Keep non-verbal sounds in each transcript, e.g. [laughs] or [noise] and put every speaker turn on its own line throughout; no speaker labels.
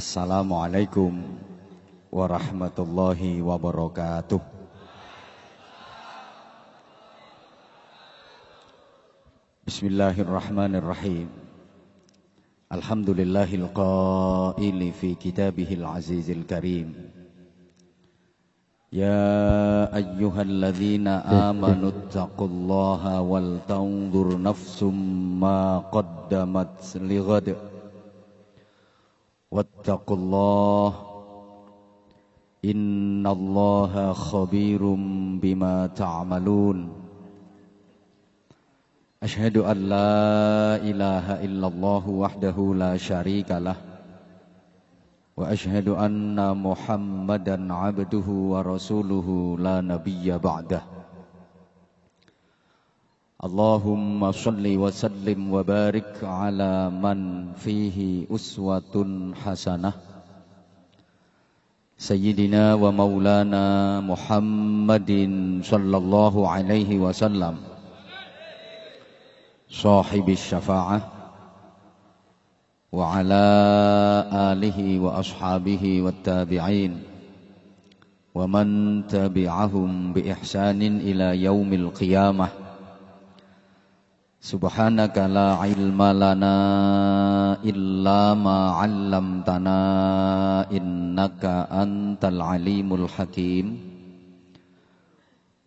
Assalamualaikum warahmatullahi wabarakatuh. Bismillahirrahmanirrahim. Alhamdulillahil qaili fi kitabihil azizil karim. Ya ayyuhalladzina amanu taqullaha wal tanzur nafsum ma qaddamat lighad. واتقوا الله إن الله خبير بما تعملون أشهد أن لا إله إلا الله وحده لا شريك له وأشهد أن محمدا عبده ورسوله لا نبي بعده اللهم صل وسلم وبارك على من فيه أسوة حسنة. سيدنا ومولانا محمد صلى الله عليه وسلم. صاحب الشفاعة. وعلى آله وأصحابه والتابعين. ومن تبعهم بإحسان إلى يوم القيامة. Subhanaka la ilma lana illa ma 'allamtana innaka antal alimul hakim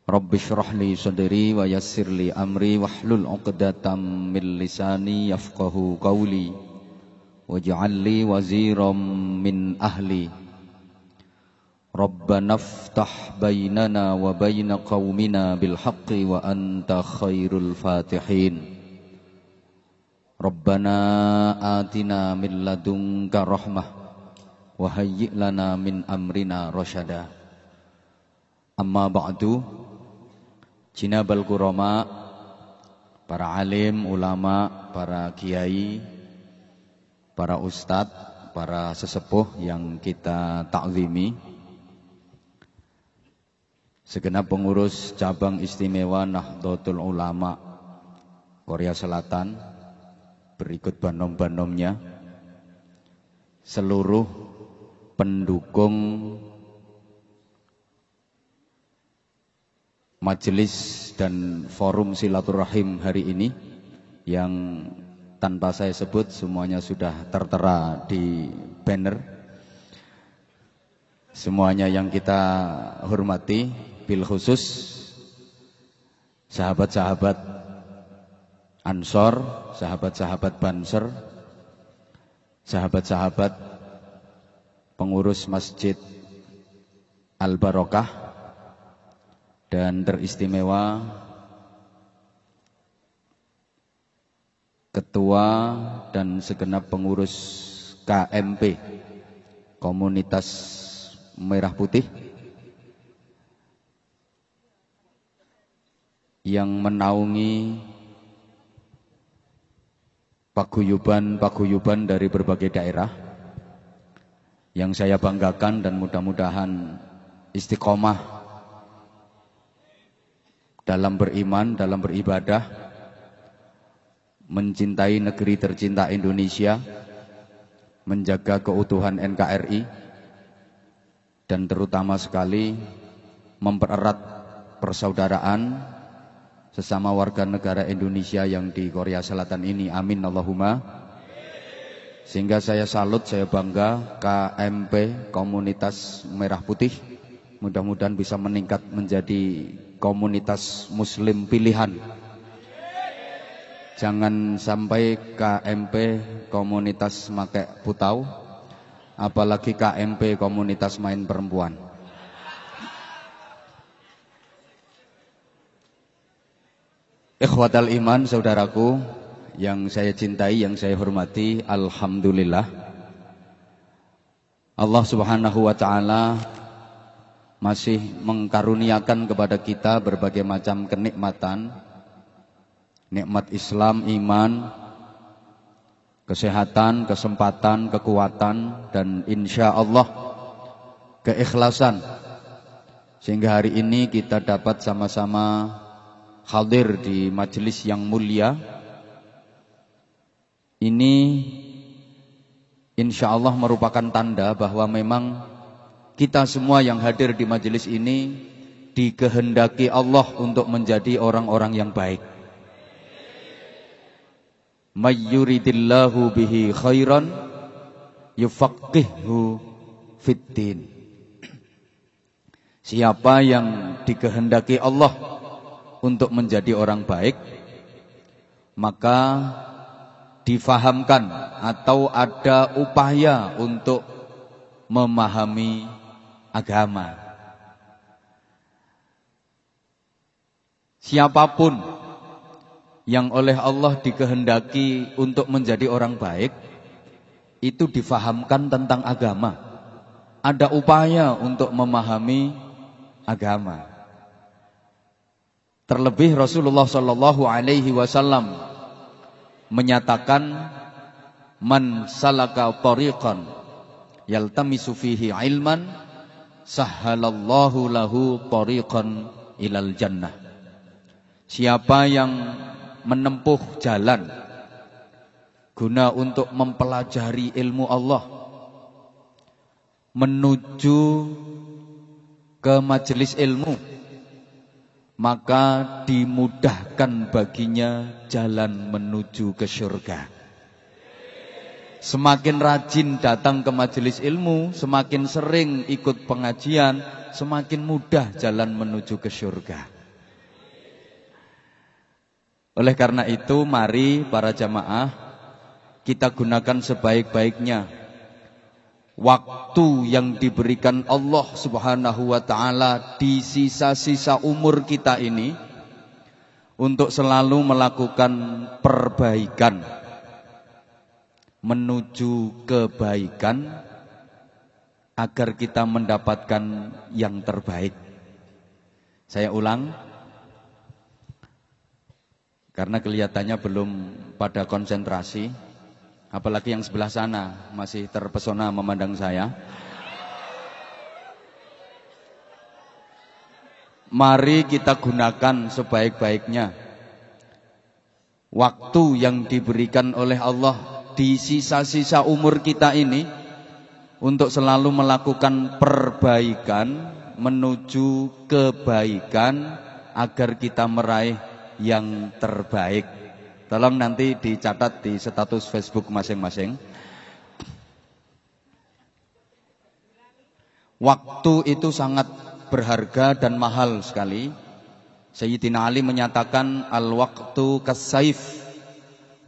Rabbi shrah li sadri wa yassir li amri wahlul 'uqdatam min lisani yafqahu qawli waj'al li waziran min ahli Rabbana iftah bainana wa baina qaumina bil haqqi wa anta khairul fatihin Rabbana atina min ladunka rahmah wa hayyi lana min amrina rasyada Amma ba'du. Jinabal kurama para alim, ulama, para kiai, para ustadz, para sesepuh yang kita takzimi segenap pengurus cabang istimewa Nahdlatul Ulama Korea Selatan berikut banom-banomnya. Seluruh pendukung majelis dan forum silaturahim hari ini yang tanpa saya sebut semuanya sudah tertera di banner. Semuanya yang kita hormati bil khusus sahabat-sahabat Ansor, sahabat-sahabat Banser, sahabat-sahabat pengurus Masjid Al Barokah dan teristimewa ketua dan segenap pengurus KMP Komunitas Merah Putih yang menaungi paguyuban-paguyuban dari berbagai daerah. Yang saya banggakan dan mudah-mudahan istiqomah dalam beriman, dalam beribadah, mencintai negeri tercinta Indonesia, menjaga keutuhan NKRI, dan terutama sekali mempererat persaudaraan sesama warga negara Indonesia yang di Korea Selatan ini. Amin Allahumma. Sehingga saya salut, saya bangga KMP Komunitas Merah Putih. Mudah-mudahan bisa meningkat menjadi komunitas muslim pilihan. Jangan sampai KMP komunitas make putau, apalagi KMP komunitas main perempuan. Ikhwatal iman saudaraku yang saya cintai, yang saya hormati, alhamdulillah. Allah Subhanahu wa taala masih mengkaruniakan kepada kita berbagai macam kenikmatan. Nikmat Islam, iman, kesehatan, kesempatan, kekuatan dan insya Allah keikhlasan. Sehingga hari ini kita dapat sama-sama hadir di majelis yang mulia ini insya Allah merupakan tanda bahwa memang kita semua yang hadir di majelis ini dikehendaki Allah untuk menjadi orang-orang yang baik. Mayyuridillahu bihi khairan yufaqihhu fiddin. Siapa yang dikehendaki Allah untuk menjadi orang baik, maka difahamkan atau ada upaya untuk memahami agama. Siapa pun yang oleh Allah dikehendaki untuk menjadi orang baik, itu difahamkan tentang agama. Ada upaya untuk memahami agama. Terlebih Rasulullah Shallallahu Alaihi Wasallam menyatakan man salaka tariqan yaltamisu fihi ilman sahhalallahu lahu tariqan ilal jannah. Siapa yang menempuh jalan guna untuk mempelajari ilmu Allah menuju ke majelis ilmu maka dimudahkan baginya jalan menuju ke surga. Semakin rajin datang ke majelis ilmu, semakin sering ikut pengajian, semakin mudah jalan menuju ke surga. Oleh karena itu, mari para jamaah kita gunakan sebaik-baiknya waktu yang diberikan Allah Subhanahu wa taala di sisa-sisa umur kita ini untuk selalu melakukan perbaikan menuju kebaikan agar kita mendapatkan yang terbaik. Saya ulang karena kelihatannya belum pada konsentrasi. Apalagi yang sebelah sana masih terpesona memandang saya. Mari kita gunakan sebaik-baiknya waktu yang diberikan oleh Allah di sisa-sisa umur kita ini untuk selalu melakukan perbaikan menuju kebaikan agar kita meraih yang terbaik. Tolong nanti dicatat di status Facebook masing-masing. Waktu itu sangat berharga dan mahal sekali. Sayyidina Ali menyatakan al-waktu kasaif.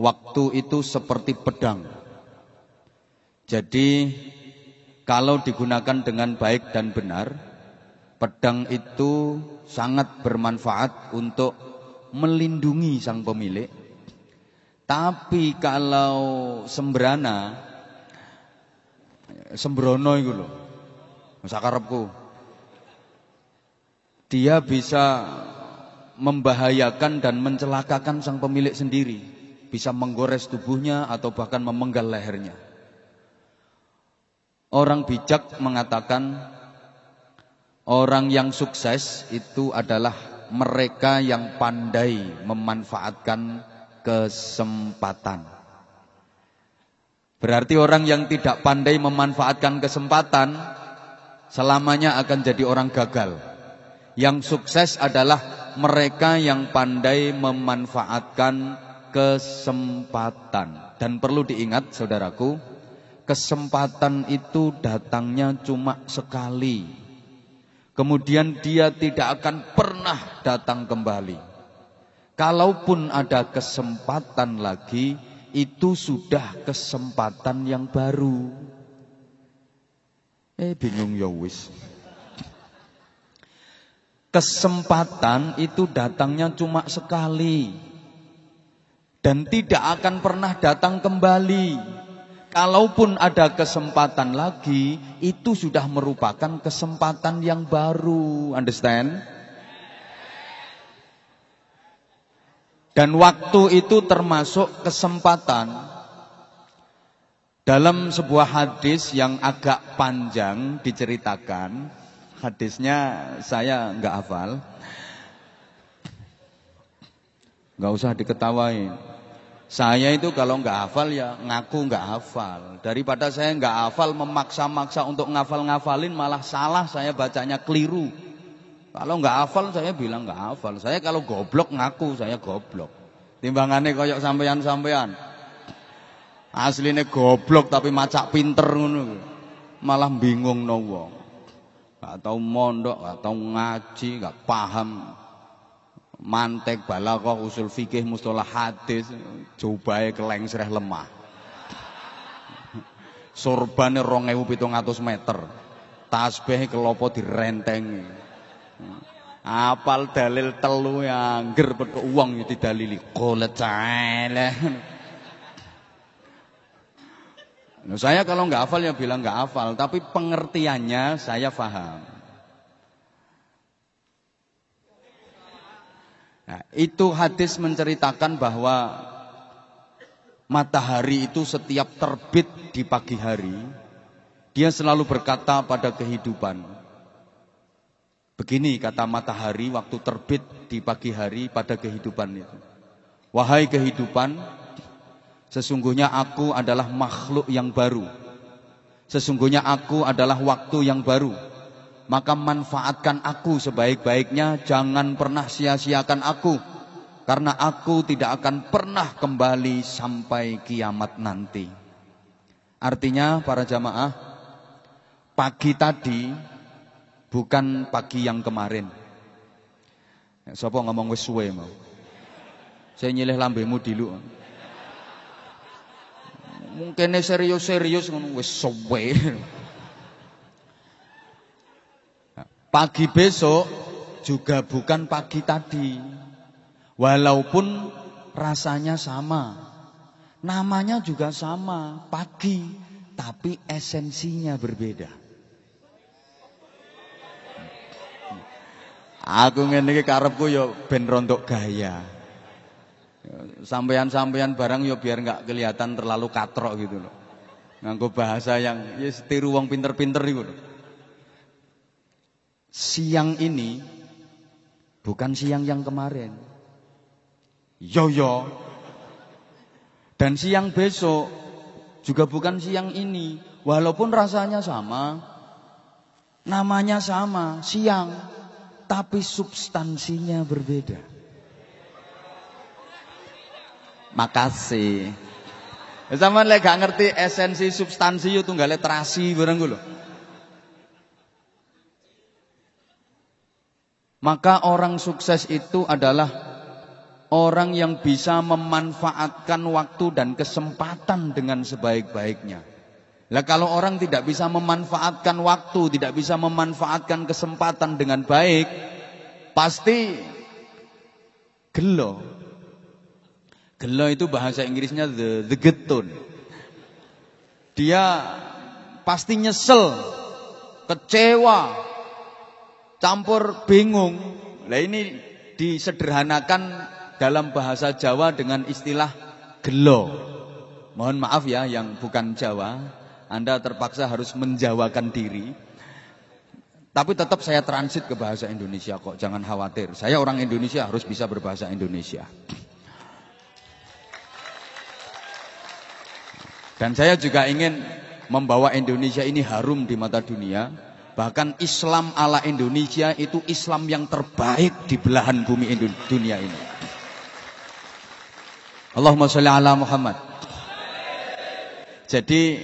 Waktu itu seperti pedang. Jadi kalau digunakan dengan baik dan benar, pedang itu sangat bermanfaat untuk melindungi sang pemilik tapi kalau sembrana sembrono itu loh. Sakarepku. Dia bisa membahayakan dan mencelakakan sang pemilik sendiri, bisa menggores tubuhnya atau bahkan memenggal lehernya. Orang bijak mengatakan orang yang sukses itu adalah mereka yang pandai memanfaatkan kesempatan. Berarti orang yang tidak pandai memanfaatkan kesempatan selamanya akan jadi orang gagal. Yang sukses adalah mereka yang pandai memanfaatkan kesempatan. Dan perlu diingat saudaraku, kesempatan itu datangnya cuma sekali. Kemudian dia tidak akan pernah datang kembali. Kalaupun ada kesempatan lagi, itu sudah kesempatan yang baru. Eh bingung ya wis. Kesempatan itu datangnya cuma sekali. Dan tidak akan pernah datang kembali. Kalaupun ada kesempatan lagi, itu sudah merupakan kesempatan yang baru. Understand? Dan waktu itu termasuk kesempatan dalam sebuah hadis yang agak panjang diceritakan. Hadisnya saya nggak hafal. Nggak usah diketawain. Saya itu kalau nggak hafal ya ngaku nggak hafal. Daripada saya nggak hafal memaksa-maksa untuk ngafal-ngafalin malah salah saya bacanya keliru. Kalau nggak hafal saya bilang nggak hafal. Saya kalau goblok ngaku saya goblok. Timbangannya koyok sampean-sampean. Aslinya goblok tapi macak pinter ngono. Malah bingung no wong. Gak tau mondok, gak tau ngaji, gak paham mantek balaghah usul fikih mustalah hadis cobae kelengsreh lemah. Sorbane 2700 meter. Tasbih kelopo direntengi. Apal dalil telu angger pek uang didalili. Qala ta'ala. Nah, saya kalau nggak hafal ya bilang nggak hafal, tapi pengertiannya saya paham. Nah, itu hadis menceritakan bahwa matahari itu setiap terbit di pagi hari, dia selalu berkata pada kehidupan. Begini kata matahari waktu terbit di pagi hari pada kehidupan itu. Wahai kehidupan, Sesungguhnya aku adalah makhluk yang baru. Sesungguhnya aku adalah waktu yang baru. Maka manfaatkan aku sebaik-baiknya, jangan pernah sia-siakan aku. Karena aku tidak akan pernah kembali sampai kiamat nanti. Artinya para jamaah, pagi tadi bukan pagi yang kemarin. Sopo ngomong wis suwe mau. Saya nyilih lambemu dulu mungkin serius-serius ngono wis suwe. Pagi besok juga bukan pagi tadi. Walaupun rasanya sama. Namanya juga sama, pagi, tapi esensinya berbeda. Aku ngene iki karepku ya ben rontok gaya. Sampean-sampean barang yo biar nggak kelihatan terlalu katrok gitu loh. Nganggo bahasa yang ya tiru wong pinter-pinter itu loh. Siang ini bukan siang yang kemarin. Yo yo. Dan siang besok juga bukan siang ini. Walaupun rasanya sama, namanya sama, siang, tapi substansinya berbeda. Makasih. Sama lek gak ngerti esensi substansi itu nggak terasi bareng gue Maka orang sukses itu adalah orang yang bisa memanfaatkan waktu dan kesempatan dengan sebaik-baiknya. Lah kalau orang tidak bisa memanfaatkan waktu, tidak bisa memanfaatkan kesempatan dengan baik, pasti gelo. Gelo itu bahasa Inggrisnya the, the getun. Dia pasti nyesel, kecewa, campur bingung. Nah ini disederhanakan dalam bahasa Jawa dengan istilah gelo. Mohon maaf ya yang bukan Jawa, Anda terpaksa harus menjawakan diri. Tapi tetap saya transit ke bahasa Indonesia kok, jangan khawatir. Saya orang Indonesia harus bisa berbahasa Indonesia. Dan saya juga ingin membawa Indonesia ini harum di mata dunia. Bahkan Islam ala Indonesia itu Islam yang terbaik di belahan bumi dunia ini. Allahumma sholli ala Muhammad. Jadi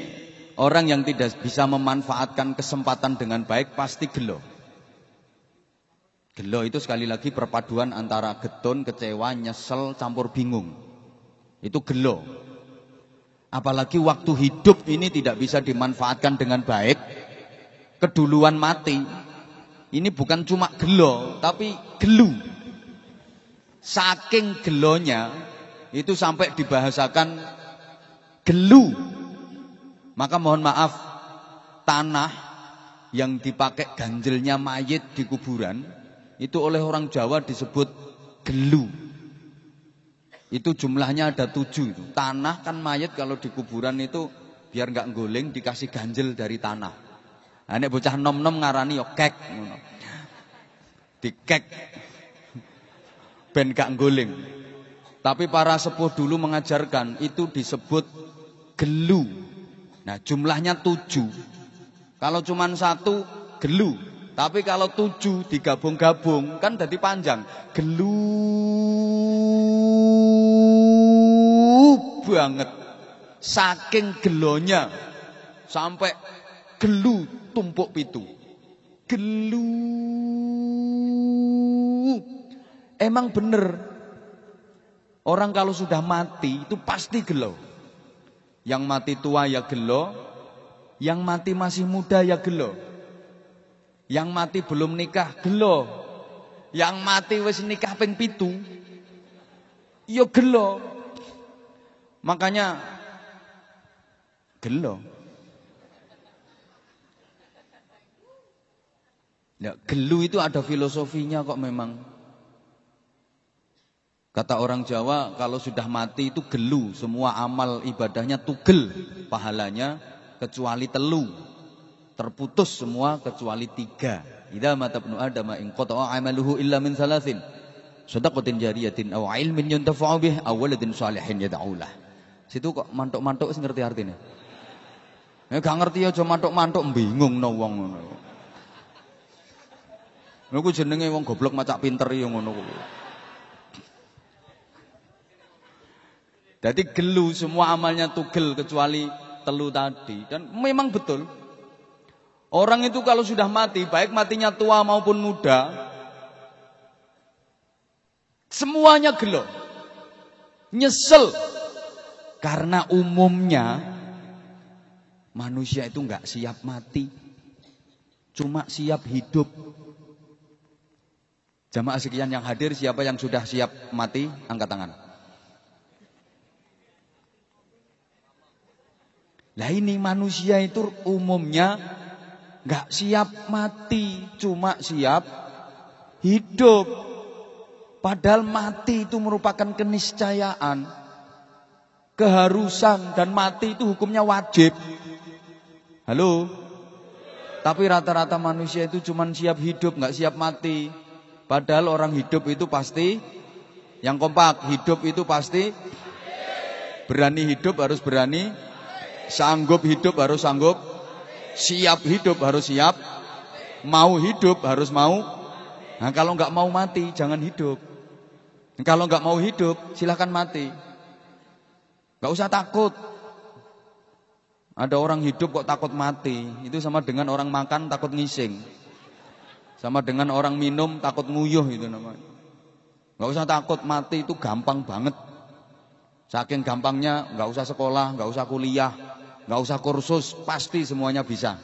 orang yang tidak bisa memanfaatkan kesempatan dengan baik pasti gelo. Gelo itu sekali lagi perpaduan antara getun, kecewa, nyesel, campur bingung. Itu gelo. Apalagi waktu hidup ini tidak bisa dimanfaatkan dengan baik. Keduluan mati. Ini bukan cuma gelo, tapi gelu. Saking gelonya, itu sampai dibahasakan gelu. Maka mohon maaf, tanah yang dipakai ganjelnya mayit di kuburan, itu oleh orang Jawa disebut gelu. Itu jumlahnya ada tujuh. Tanah kan mayat kalau di kuburan itu biar nggak guling dikasih ganjel dari tanah. Nah, ini bocah nom-nom ngarani yo kek Di kek ben gak guling. Tapi para sepuh dulu mengajarkan itu disebut gelu. Nah jumlahnya tujuh. Kalau cuma satu gelu. Tapi kalau tujuh digabung-gabung kan jadi panjang. Gelu banget. Saking gelonya. Sampai gelu tumpuk pitu. Gelu. Emang bener Orang kalau sudah mati itu pasti gelo. Yang mati tua ya gelo, yang mati masih muda ya gelo. Yang mati belum nikah gelo. Yang mati wis nikah ping pitu ya gelo. Makanya gelo. Ya, gelu itu ada filosofinya kok memang. Kata orang Jawa, kalau sudah mati itu gelu, semua amal ibadahnya tugel pahalanya kecuali telu. Terputus semua kecuali tiga. Idza mata ibnu Adam in qata'a amaluhu illa min salasin. Shadaqatin jariyatin aw ilmin yuntafa'u bih aw waladin salihin yad'ulah. Situ kok mantuk-mantuk sing ngerti artine. Ya gak ngerti aja mantuk-mantuk bingung no wong. Lha jenenge wong goblok macak pinter ya ngono. Jadi gelu semua amalnya tugel kecuali telu tadi. Dan memang betul. Orang itu kalau sudah mati, baik matinya tua maupun muda, semuanya gelo. Nyesel. Karena umumnya manusia itu nggak siap mati. Cuma siap hidup. Jamaah sekian yang hadir, siapa yang sudah siap mati? Angkat tangan. Lah ini manusia itu umumnya nggak siap mati, cuma siap hidup. Padahal mati itu merupakan keniscayaan, keharusan dan mati itu hukumnya wajib. Halo? Tapi rata-rata manusia itu cuma siap hidup, nggak siap mati. Padahal orang hidup itu pasti yang kompak, hidup itu pasti berani hidup harus berani Sanggup hidup harus sanggup. Siap hidup harus siap. Mau hidup harus mau. Nah kalau nggak mau mati jangan hidup. Kalau nggak mau hidup silahkan mati. Nggak usah takut. Ada orang hidup kok takut mati. Itu sama dengan orang makan takut ngising. Sama dengan orang minum takut nguyuh itu namanya. Nggak usah takut mati itu gampang banget. Saking gampangnya nggak usah sekolah, nggak usah kuliah, nggak usah kursus, pasti semuanya bisa.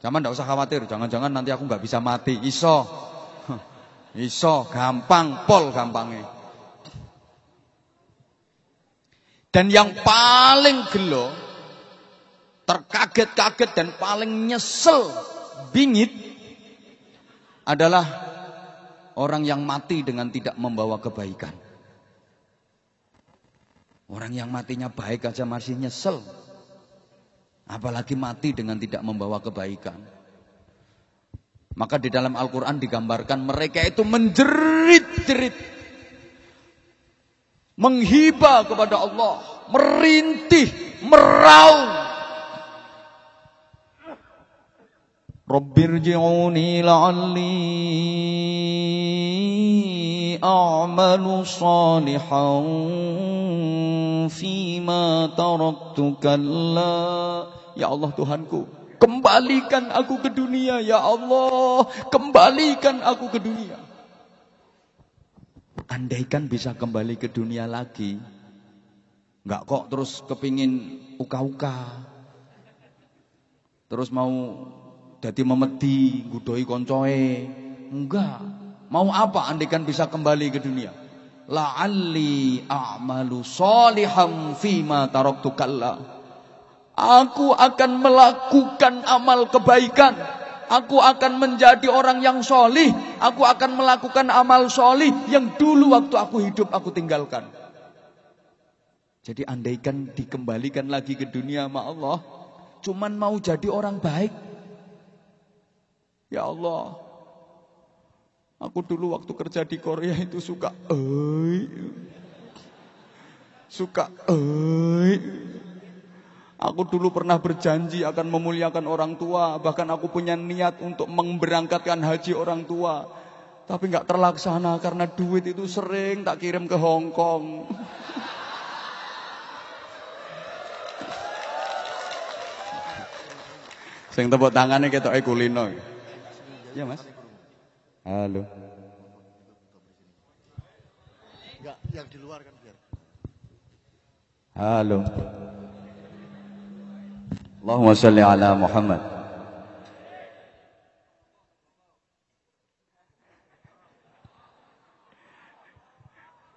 Jangan nggak usah khawatir, jangan-jangan nanti aku nggak bisa mati. Iso, [laughs] iso, gampang, pol gampangnya. Dan yang paling gelo, terkaget-kaget dan paling nyesel, bingit adalah orang yang mati dengan tidak membawa kebaikan. Orang yang matinya baik aja masih nyesel. Apalagi mati dengan tidak membawa kebaikan. Maka di dalam Al-Quran digambarkan mereka itu menjerit-jerit. Menghibah kepada Allah. Merintih, meraung. Rabbirji'uni la'alli a'malu salihan fima taraktu kalla Ya Allah Tuhanku, kembalikan aku ke dunia ya Allah, kembalikan aku ke dunia. Andaikan bisa kembali ke dunia lagi, nggak kok terus kepingin uka-uka, terus mau jadi memedi, gudoi koncoe, enggak. Mau apa andaikan bisa kembali ke dunia? La'alli a'malu solihan fima taraktu kalla. Aku akan melakukan amal kebaikan. Aku akan menjadi orang yang solih. Aku akan melakukan amal solih yang dulu waktu aku hidup aku tinggalkan. Jadi andaikan dikembalikan lagi ke dunia sama Allah. Cuman mau jadi orang baik. Ya Allah. Aku dulu waktu kerja di Korea itu suka. Eh, Suka Aku dulu pernah berjanji akan memuliakan orang tua, bahkan aku punya niat untuk memberangkatkan haji orang tua. Tapi nggak terlaksana karena duit itu sering tak kirim ke Hong Kong. Sing tepuk tangannya kita eh kulino. Iya mas. Halo. Enggak, yang di luar kan biar. Halo. Allahumma salli ala Muhammad.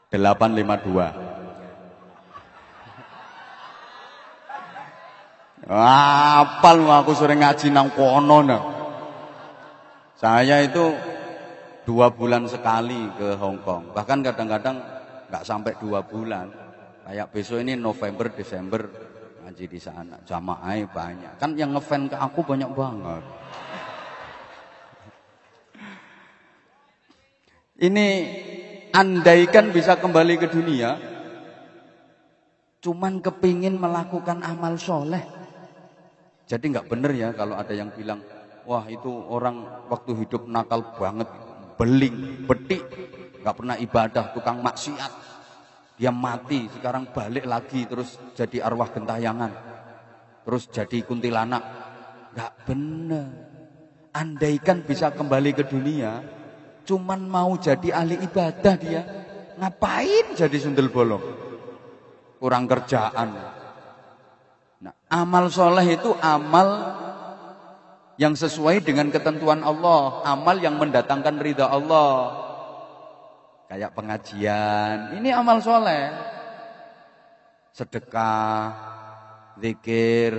Delapan lima dua. Apal aku sering ngaji nang kono nah. Saya itu dua bulan sekali ke Hong Kong. Bahkan kadang-kadang nggak sampai dua bulan. Kayak besok ini November, Desember ngaji di sana. Jamaah banyak. Kan yang ngefan ke aku banyak banget. Ini andaikan bisa kembali ke dunia, cuman kepingin melakukan amal soleh. Jadi nggak bener ya kalau ada yang bilang, wah itu orang waktu hidup nakal banget, beling, betik, nggak pernah ibadah, tukang maksiat. Dia mati, sekarang balik lagi terus jadi arwah gentayangan. Terus jadi kuntilanak. Gak bener. Andaikan bisa kembali ke dunia, cuman mau jadi ahli ibadah dia. Ngapain jadi sundel bolong? Kurang kerjaan. Nah, amal soleh itu amal yang sesuai dengan ketentuan Allah, amal yang mendatangkan ridha Allah kayak pengajian. Ini amal soleh. Sedekah, zikir.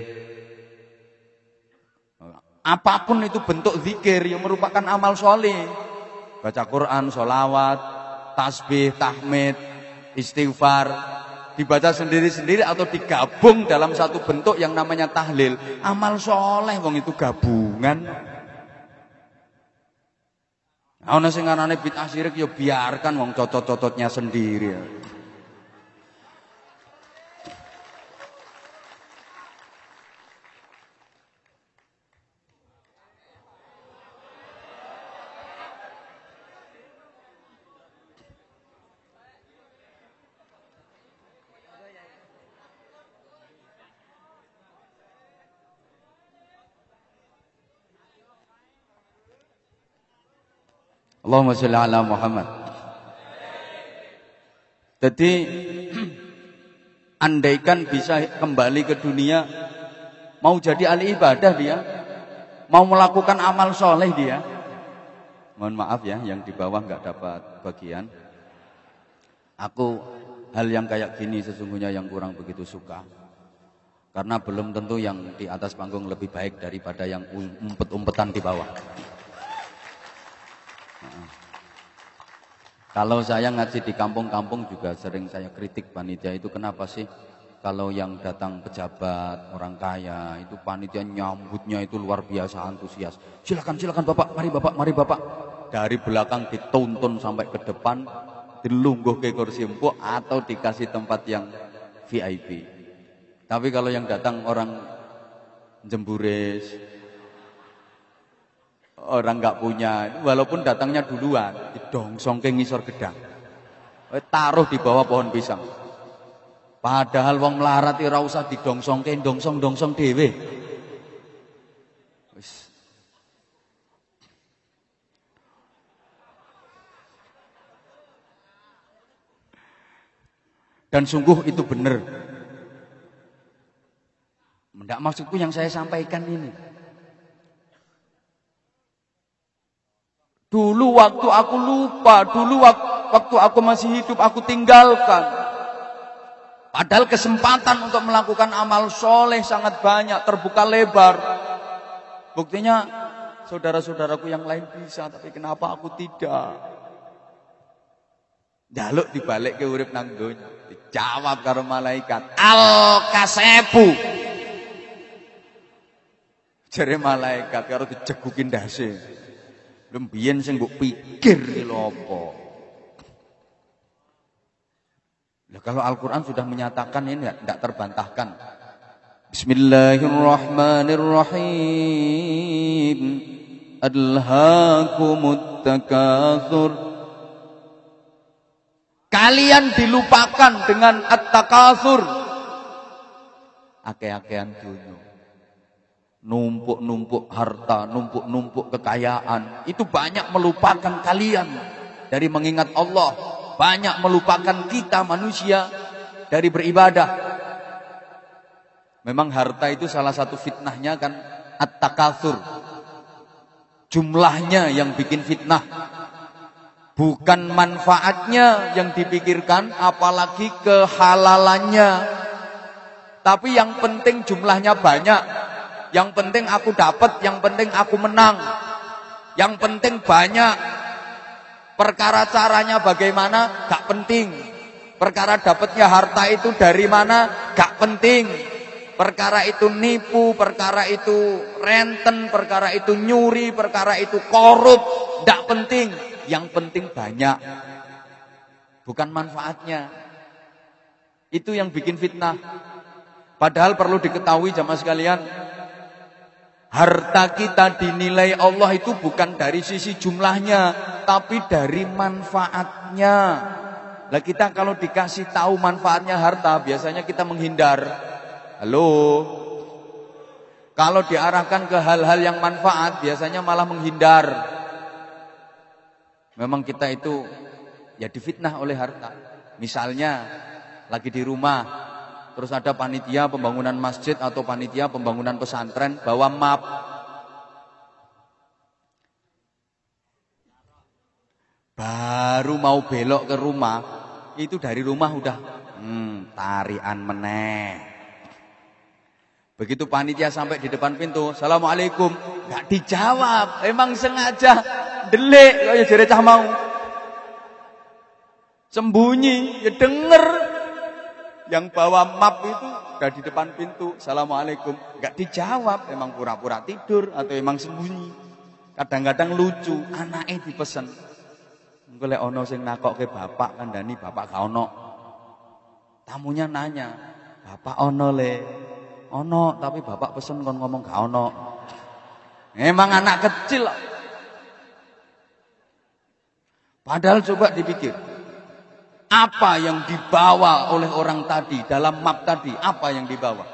Apa pun itu bentuk zikir yang merupakan amal soleh. Baca Quran, solawat, tasbih, tahmid, istighfar. Dibaca sendiri-sendiri atau digabung dalam satu bentuk yang namanya tahlil. Amal soleh, wong itu gabungan. Ana sing ngarane bid'ah syirik ya biarkan wong cocot-cocotnya sendiri. Allahumma sholli ala Muhammad. Jadi andaikan bisa kembali ke dunia mau jadi ahli ibadah dia, mau melakukan amal soleh dia. Mohon maaf ya yang di bawah nggak dapat bagian. Aku hal yang kayak gini sesungguhnya yang kurang begitu suka. Karena belum tentu yang di atas panggung lebih baik daripada yang umpet-umpetan di bawah. Kalau saya ngaji di kampung-kampung juga sering saya kritik panitia itu kenapa sih kalau yang datang pejabat orang kaya itu panitia nyambutnya itu luar biasa antusias. Silakan silakan Bapak, mari Bapak, mari Bapak. Dari belakang dituntun sampai ke depan, dilungguh ke kursi empuk atau dikasih tempat yang VIP. Tapi kalau yang datang orang jemburis, orang nggak punya, walaupun datangnya duluan, didongsong ke ngisor gedang. Taruh di bawah pohon pisang. Padahal wong melarat ora usah didongsong ke dongsong-dongsong dhewe. Dan sungguh itu benar. Tidak maksudku yang saya sampaikan ini. Dulu waktu aku lupa, dulu waktu aku masih hidup aku tinggalkan. Padahal kesempatan untuk melakukan amal soleh sangat banyak, terbuka lebar. Buktinya saudara-saudaraku yang lain bisa, tapi kenapa aku tidak? Jaluk dibalik ke urip nang donya, dijawab karo malaikat. Al kasepu. Jare malaikat karo dijegukin dasi. Lembien sing mbok pikir ki lho? Nah, kalau Al-Quran sudah menyatakan ini tidak terbantahkan. Bismillahirrahmanirrahim. Alhaakumut takatsur. Kalian dilupakan dengan at-takatsur. Ake-akean dunia numpuk-numpuk harta, numpuk-numpuk kekayaan, itu banyak melupakan kalian dari mengingat Allah, banyak melupakan kita manusia dari beribadah. Memang harta itu salah satu fitnahnya kan at-takatsur. Jumlahnya yang bikin fitnah. Bukan manfaatnya yang dipikirkan, apalagi kehalalannya. Tapi yang penting jumlahnya banyak, yang penting aku dapat, yang penting aku menang. Yang penting banyak. Perkara caranya bagaimana gak penting. Perkara dapatnya harta itu dari mana gak penting. Perkara itu nipu, perkara itu renten, perkara itu nyuri, perkara itu korup, gak penting. Yang penting banyak. Bukan manfaatnya. Itu yang bikin fitnah. Padahal perlu diketahui jamaah sekalian, Harta kita dinilai Allah itu bukan dari sisi jumlahnya, tapi dari manfaatnya. Lah kita kalau dikasih tahu manfaatnya harta, biasanya kita menghindar. Halo. Kalau diarahkan ke hal-hal yang manfaat, biasanya malah menghindar. Memang kita itu ya difitnah oleh harta. Misalnya lagi di rumah, Terus ada panitia pembangunan masjid atau panitia pembangunan pesantren bawa map. Baru mau belok ke rumah, itu dari rumah udah hmm, tarian meneh. Begitu panitia sampai di depan pintu, Assalamualaikum. Gak dijawab, emang sengaja delik kayak cah mau. Sembunyi, ya denger yang bawa map itu udah di depan pintu, Assalamualaikum. Enggak dijawab, emang pura-pura tidur atau emang sembunyi. Kadang-kadang lucu, anaknya dipesen. Engko ono sing nakokke bapak kandhani bapak gak ono. Tamunya nanya, "Bapak ono le?" Ono, tapi bapak pesen kon ngomong gak ono. Emang anak kecil. Padahal coba dipikir, apa yang dibawa oleh orang tadi dalam map tadi? Apa yang dibawa?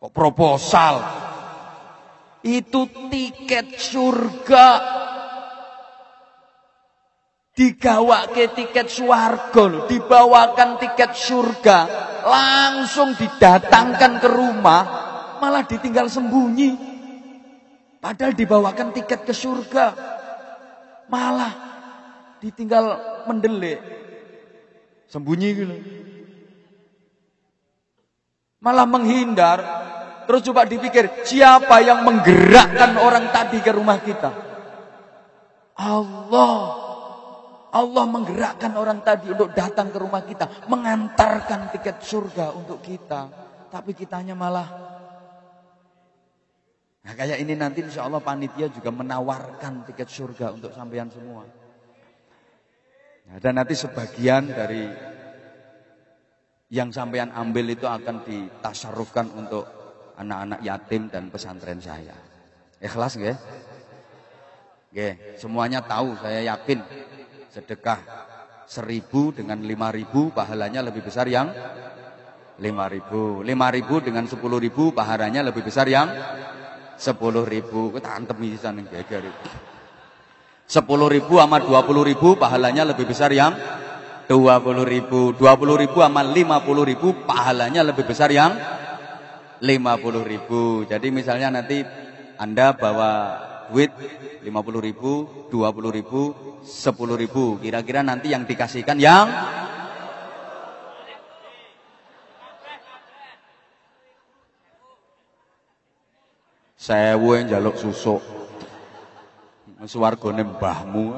Kok proposal? Itu tiket surga. Digawa ke tiket suarga dibawakan tiket surga, langsung didatangkan ke rumah, malah ditinggal sembunyi. Padahal dibawakan tiket ke surga, malah ditinggal mendelik. Sembunyi gitu. Malah menghindar. Terus coba dipikir, siapa yang menggerakkan orang tadi ke rumah kita? Allah. Allah menggerakkan orang tadi untuk datang ke rumah kita, mengantarkan tiket surga untuk kita. Tapi kitanya malah Nah kayak ini nanti insya Allah panitia juga menawarkan tiket surga untuk sampean semua. Nah, dan nanti sebagian dari yang sampean ambil itu akan ditasarufkan untuk anak-anak yatim dan pesantren saya. Ikhlas nggih? Nggih, semuanya tahu, saya yakin sedekah seribu dengan lima ribu pahalanya lebih besar yang lima ribu. Lima ribu dengan sepuluh ribu pahalanya lebih besar yang sepuluh ribu. Kita antem di sana. 10 ribu sama 20 ribu pahalanya lebih besar yang 20 ribu. 20 ribu sama 50 ribu pahalanya lebih besar yang 50 ribu. Jadi misalnya nanti anda bawa duit 50 ribu 20 ribu 10 ribu. Kira-kira nanti yang dikasihkan yang sewu yang jaluk susuk Swargane mbahmu.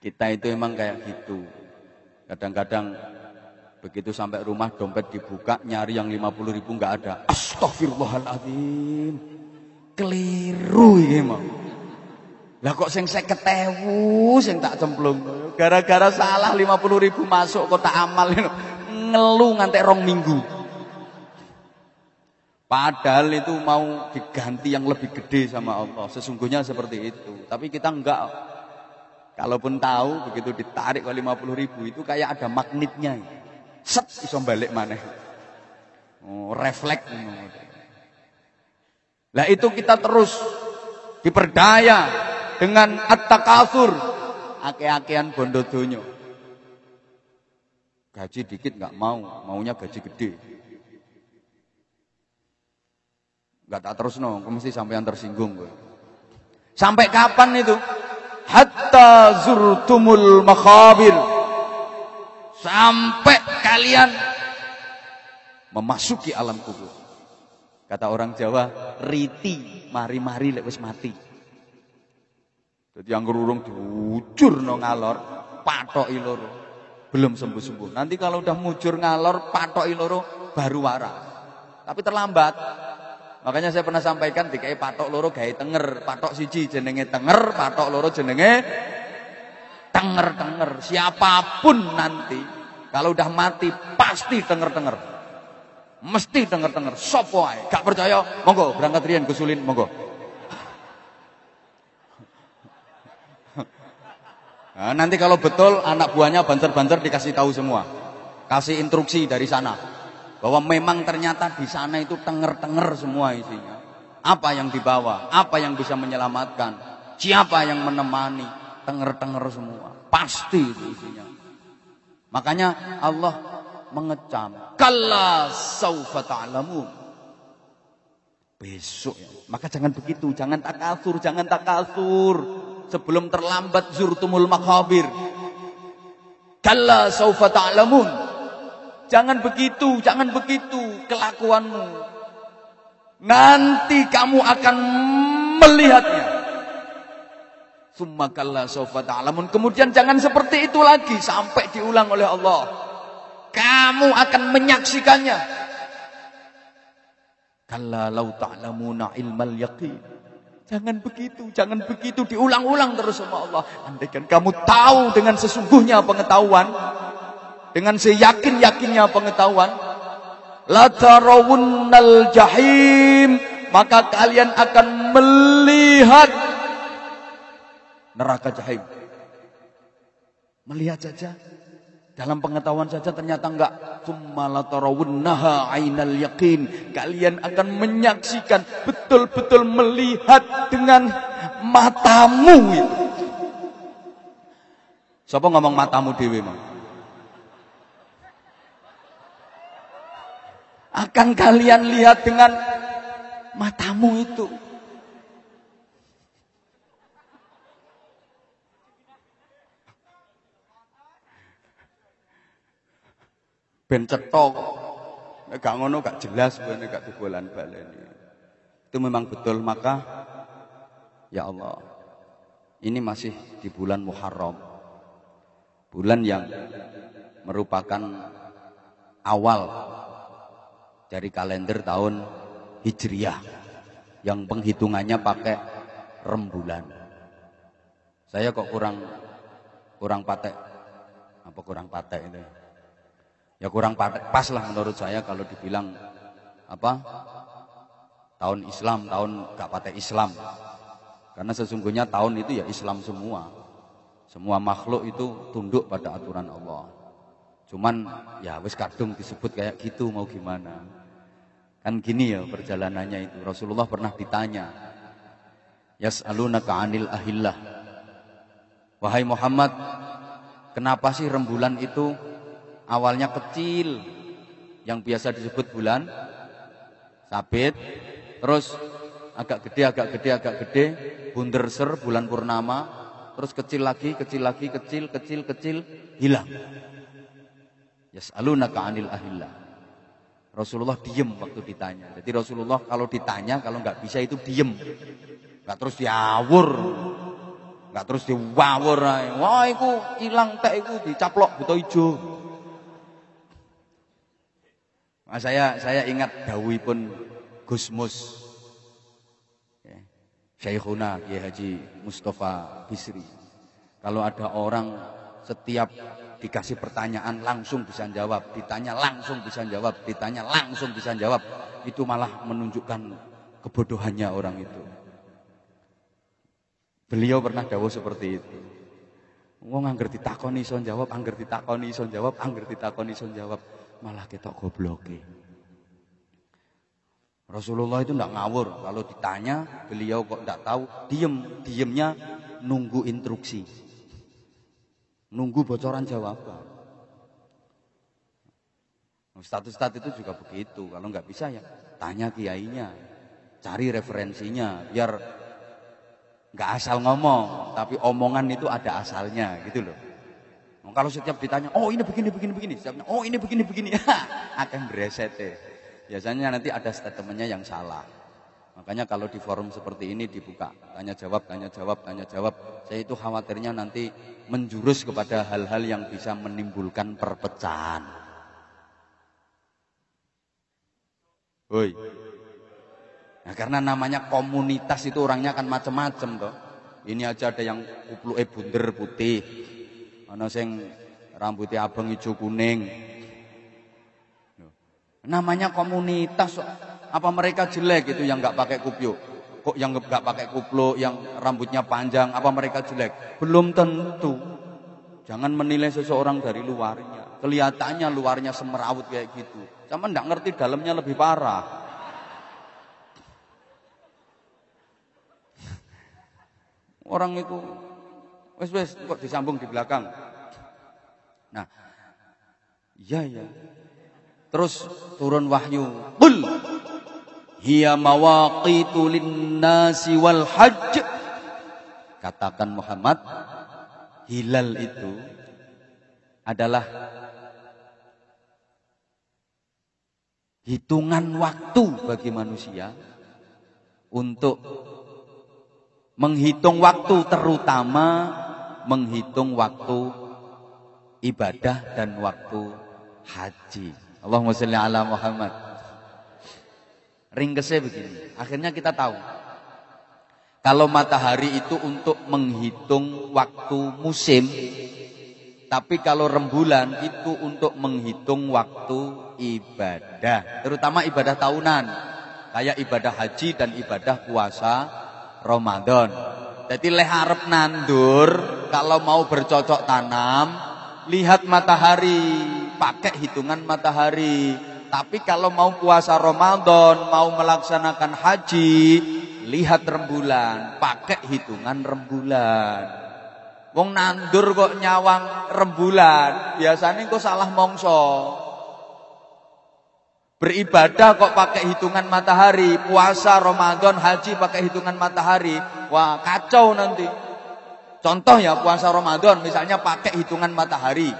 Kita itu emang kayak gitu. Kadang-kadang begitu sampai rumah dompet dibuka nyari yang 50 ribu nggak ada. Astagfirullahaladzim. Keliru ini emang. Lah kok sing 50.000 sing tak cemplung. Gara-gara salah 50 ribu masuk kok tak amal ngeluh ngantek rong minggu. Padahal itu mau diganti yang lebih gede sama Allah. Sesungguhnya seperti itu. Tapi kita enggak. Kalaupun tahu begitu ditarik ke 50 ribu itu kayak ada magnetnya. Set iso balik mana. Oh, refleks. Lah itu kita terus diperdaya dengan at-takasur. Ake-akean bondo donyo. Gaji dikit nggak mau, maunya gaji gede. Nggak tak terus no, mesti sampai yang tersinggung gue. Sampai kapan itu? Hatta zurtumul makhabir. Sampai kalian memasuki alam kubur. Kata orang Jawa, riti, mari-mari lek wis mati. Jadi yang urung diujur no ngalor, patok iloro. Belum sembuh-sembuh. Nanti kalau udah mujur ngalor, patok iloro, baru waras. Tapi terlambat. Makanya saya pernah sampaikan dikai patok loro gawe tenger, patok siji jenenge tenger, patok loro jenenge tenger-tenger. Siapa pun nanti kalau udah mati pasti tenger-tenger. Mesti tenger-tenger. Sopo ae. Gak percaya? Monggo berangkat riyen gusulin monggo. Nah, nanti kalau betul anak buahnya banter-banter dikasih tahu semua. Kasih instruksi dari sana. Bahwa memang ternyata di sana itu tenger-tenger semua isinya. Apa yang dibawa, apa yang bisa menyelamatkan, siapa yang menemani, tenger-tenger semua. Pasti itu isinya. Makanya Allah mengecam. Kalla saufa ta'lamun. Besok ya. Maka jangan begitu, jangan takasur, jangan takasur sebelum terlambat zurtumul makhabir. Kalla saufa ta'lamun. Jangan begitu, jangan begitu kelakuanmu. Nanti kamu akan melihatnya. Summa kalla saufa ta'lamun. Kemudian jangan seperti itu lagi sampai diulang oleh Allah. Kamu akan menyaksikannya. Kalla lau ta'lamuna ilmal yaqin. Jangan begitu, jangan begitu diulang-ulang terus sama Allah. Andaikan kamu tahu dengan sesungguhnya pengetahuan, dengan seyakin-yakinnya pengetahuan, la tarawunnal jahim, maka kalian akan melihat neraka jahim. Melihat saja dalam pengetahuan saja ternyata enggak. Kummalatarawunnaha ainal yakin. Kalian akan menyaksikan betul-betul melihat dengan matamu. Siapa ngomong matamu dewi mang? Akan kalian lihat dengan matamu itu. ben cetok. Gak ngono gak jelas ben gak dibolan baleni. Itu memang betul maka ya Allah. Ini masih di bulan Muharram. Bulan yang merupakan awal dari kalender tahun Hijriah yang penghitungannya pakai rembulan. Saya kok kurang kurang patek apa kurang patek itu? Ya kurang pas lah menurut saya kalau dibilang apa tahun Islam, tahun gak pakai Islam. Karena sesungguhnya tahun itu ya Islam semua. Semua makhluk itu tunduk pada aturan Allah. Cuman ya wis kadung disebut kayak gitu mau gimana. Kan gini ya perjalanannya itu. Rasulullah pernah ditanya. Yas'alunaka 'anil ahillah. Wahai Muhammad, kenapa sih rembulan itu awalnya kecil yang biasa disebut bulan sabit terus agak gede agak gede agak gede bunderser bulan purnama terus kecil lagi kecil lagi kecil kecil kecil hilang yas'alunaka 'anil ahillah Rasulullah diem waktu ditanya jadi Rasulullah kalau ditanya kalau nggak bisa itu diem nggak terus diawur nggak terus diwawur wah itu hilang tak itu dicaplok buto hijau Nah, saya saya ingat pun Gusmus. Ya. Syekhuna Kiai Haji Mustafa Bisri. Kalau ada orang setiap dikasih pertanyaan langsung bisa jawab, ditanya langsung bisa jawab, ditanya langsung bisa jawab, itu malah menunjukkan kebodohannya orang itu. Beliau pernah dawuh seperti itu. Wong angger ditakoni iso jawab, angger ditakoni iso jawab, angger ditakoni iso jawab, malah ketok gobloke. Rasulullah itu tidak ngawur. Kalau ditanya, beliau kok tidak tahu, diem, diemnya nunggu instruksi. Nunggu bocoran jawaban. Status-status itu juga begitu. Kalau nggak bisa ya tanya kiainya, cari referensinya, biar nggak asal ngomong, tapi omongan itu ada asalnya, gitu loh. Kalau setiap ditanya, oh ini begini, begini, begini, setiapnya, oh ini begini, begini, [laughs] akan beresete. Biasanya nanti ada statementnya yang salah. Makanya kalau di forum seperti ini dibuka, tanya jawab, tanya jawab, tanya jawab. Saya itu khawatirnya nanti menjurus kepada hal-hal yang bisa menimbulkan perpecahan. Woi. Nah, karena namanya komunitas itu orangnya akan macam-macam toh. Ini aja ada yang kupluke bunder putih. Ana sing rambutnya abang hijau kuning. Namanya komunitas. Apa mereka jelek itu yang nggak pakai kupyo? Kok yang nggak pakai kuplo, yang rambutnya panjang, apa mereka jelek? Belum tentu. Jangan menilai seseorang dari luarnya. Kelihatannya luarnya semerawut kayak gitu. Sama nggak ngerti dalamnya lebih parah. Orang itu wes wes kok disambung di belakang. Nah, iya ya. Terus turun wahyu. Qul hiya mawaqitu linnasi wal hajj. Katakan Muhammad, hilal itu adalah hitungan waktu bagi manusia untuk menghitung waktu terutama menghitung waktu ibadah dan waktu haji. Allahumma sholli ala Muhammad. Ringkesnya begini. Akhirnya kita tahu kalau matahari itu untuk menghitung waktu musim, tapi kalau rembulan itu untuk menghitung waktu ibadah, terutama ibadah tahunan, kayak ibadah haji dan ibadah puasa Ramadan. Jadi leh arep nandur, kalau mau bercocok tanam, lihat matahari, pakai hitungan matahari. Tapi kalau mau puasa Ramadan, mau melaksanakan haji, lihat rembulan, pakai hitungan rembulan. Wong nandur kok nyawang rembulan, biasanya kok salah mongso. Beribadah kok pakai hitungan matahari, puasa Ramadan, haji pakai hitungan matahari. Wah, kacau nanti. Contoh ya puasa Ramadan misalnya pakai hitungan matahari.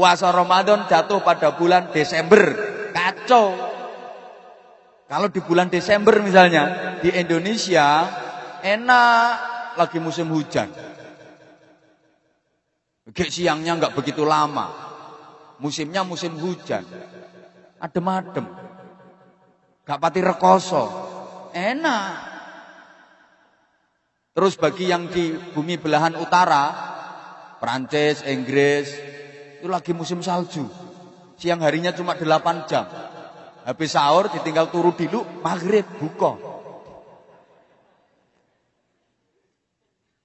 Puasa Ramadan jatuh pada bulan Desember. Kacau. Kalau di bulan Desember misalnya di Indonesia enak lagi musim hujan. Kayak siangnya nggak begitu lama. Musimnya musim hujan adem-adem. Gak pati rekoso. Enak. Terus bagi yang di bumi belahan utara, Prancis, Inggris, itu lagi musim salju. Siang harinya cuma 8 jam. Habis sahur ditinggal turu dulu, maghrib buka.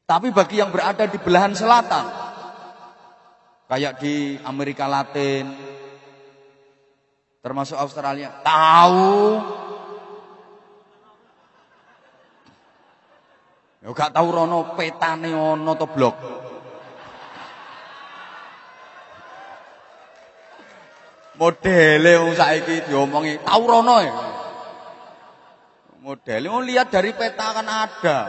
Tapi bagi yang berada di belahan selatan, kayak di Amerika Latin, termasuk Australia. Tahu. Ya gak tahu rono petane ono to blok. Modele wong saiki diomongi tahu rono ya. Modele mau lihat dari peta kan ada.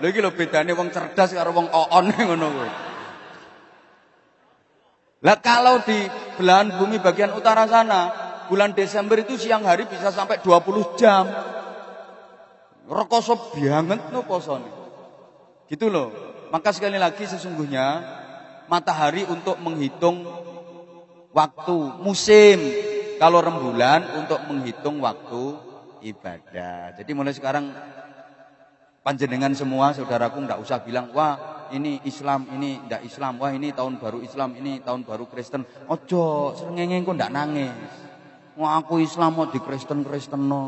Lho iki lho bedane wong cerdas karo wong oon [laughs] ngono kuwi. Lah kalau di belahan bumi bagian utara sana bulan Desember itu siang hari bisa sampai 20 jam. Rekoso banget no posone. Gitu loh. Maka sekali lagi sesungguhnya matahari untuk menghitung waktu musim. Kalau rembulan untuk menghitung waktu ibadah. Jadi mulai sekarang Panjenengan semua saudaraku nggak usah bilang, wah ini Islam, ini ndak Islam, wah ini tahun baru Islam, ini tahun baru Kristen. Ojo, serengenge kok ndak nangis. Wah aku Islam mau di Kristen Kristen no.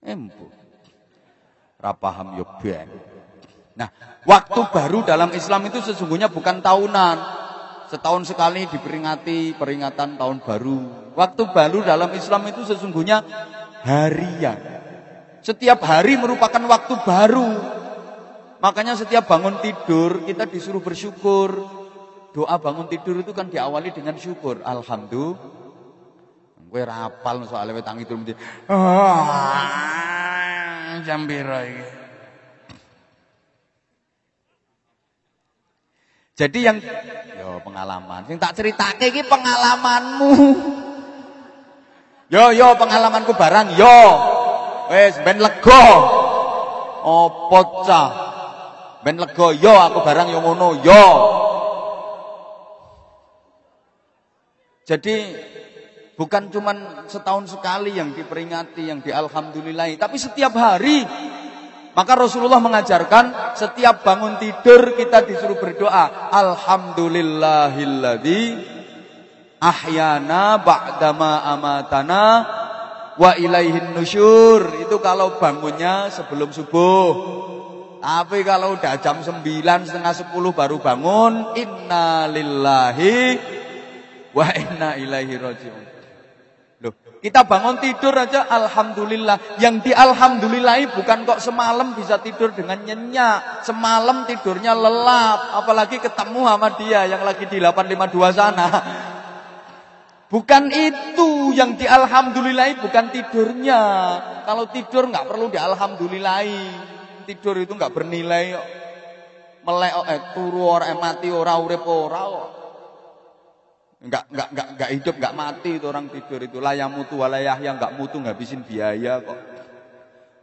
Empu. Rapaham yo ben. Nah, waktu baru dalam Islam itu sesungguhnya bukan tahunan. Setahun sekali diperingati peringatan tahun baru. Waktu baru dalam Islam itu sesungguhnya harian. Setiap hari merupakan waktu baru. Makanya setiap bangun tidur kita disuruh bersyukur. Doa bangun tidur itu kan diawali dengan syukur. Alhamdulillah. Gue rapal soalnya tangi turun Ah, jam Jadi yang yo pengalaman, sing tak ceritake iki pengalamanmu. Yo yo pengalamanku barang yo. Wes ben lega. Apa cah? Ben lega yo aku barang yo ngono yo. Jadi bukan cuman setahun sekali yang diperingati, yang dialhamdulillahi, tapi setiap hari. Maka Rasulullah mengajarkan setiap bangun tidur kita disuruh berdoa, alhamdulillahilladzi ahyana ba'dama amatana wa ilaihin nusyur. Itu kalau bangunnya sebelum subuh. Tapi kalau udah jam 9 setengah 10 baru bangun, inna lillahi wa inna ilaihi rajiun. Kita bangun tidur aja alhamdulillah. Yang di alhamdulillahi bukan kok semalam bisa tidur dengan nyenyak. Semalam tidurnya lelap, apalagi ketemu sama dia yang lagi di 852 sana. Bukan itu yang dialhamdulillahi, bukan tidurnya. Kalau tidur nggak perlu dialhamdulillahi. Tidur itu nggak bernilai Melek eh turu ora eh, mati ora urip ora kok. Enggak enggak enggak enggak hidup enggak mati itu orang tidur itu layah mutu walayah yang enggak mutu ngabisin biaya kok.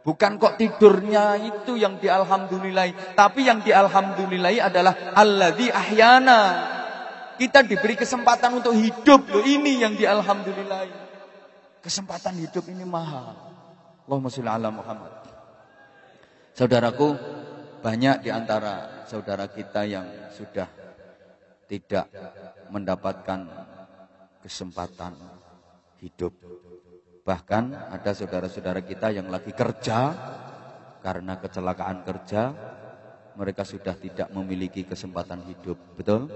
Bukan kok tidurnya itu yang dialhamdulillahi, tapi yang dialhamdulillahi adalah alladzi ahyana kita diberi kesempatan untuk hidup loh ini yang di alhamdulillah. Kesempatan hidup ini mahal. Allahumma sholli ala Muhammad. Saudaraku, banyak di antara saudara kita yang sudah tidak mendapatkan kesempatan hidup. Bahkan ada saudara-saudara kita yang lagi kerja karena kecelakaan kerja mereka sudah tidak memiliki kesempatan hidup. Betul?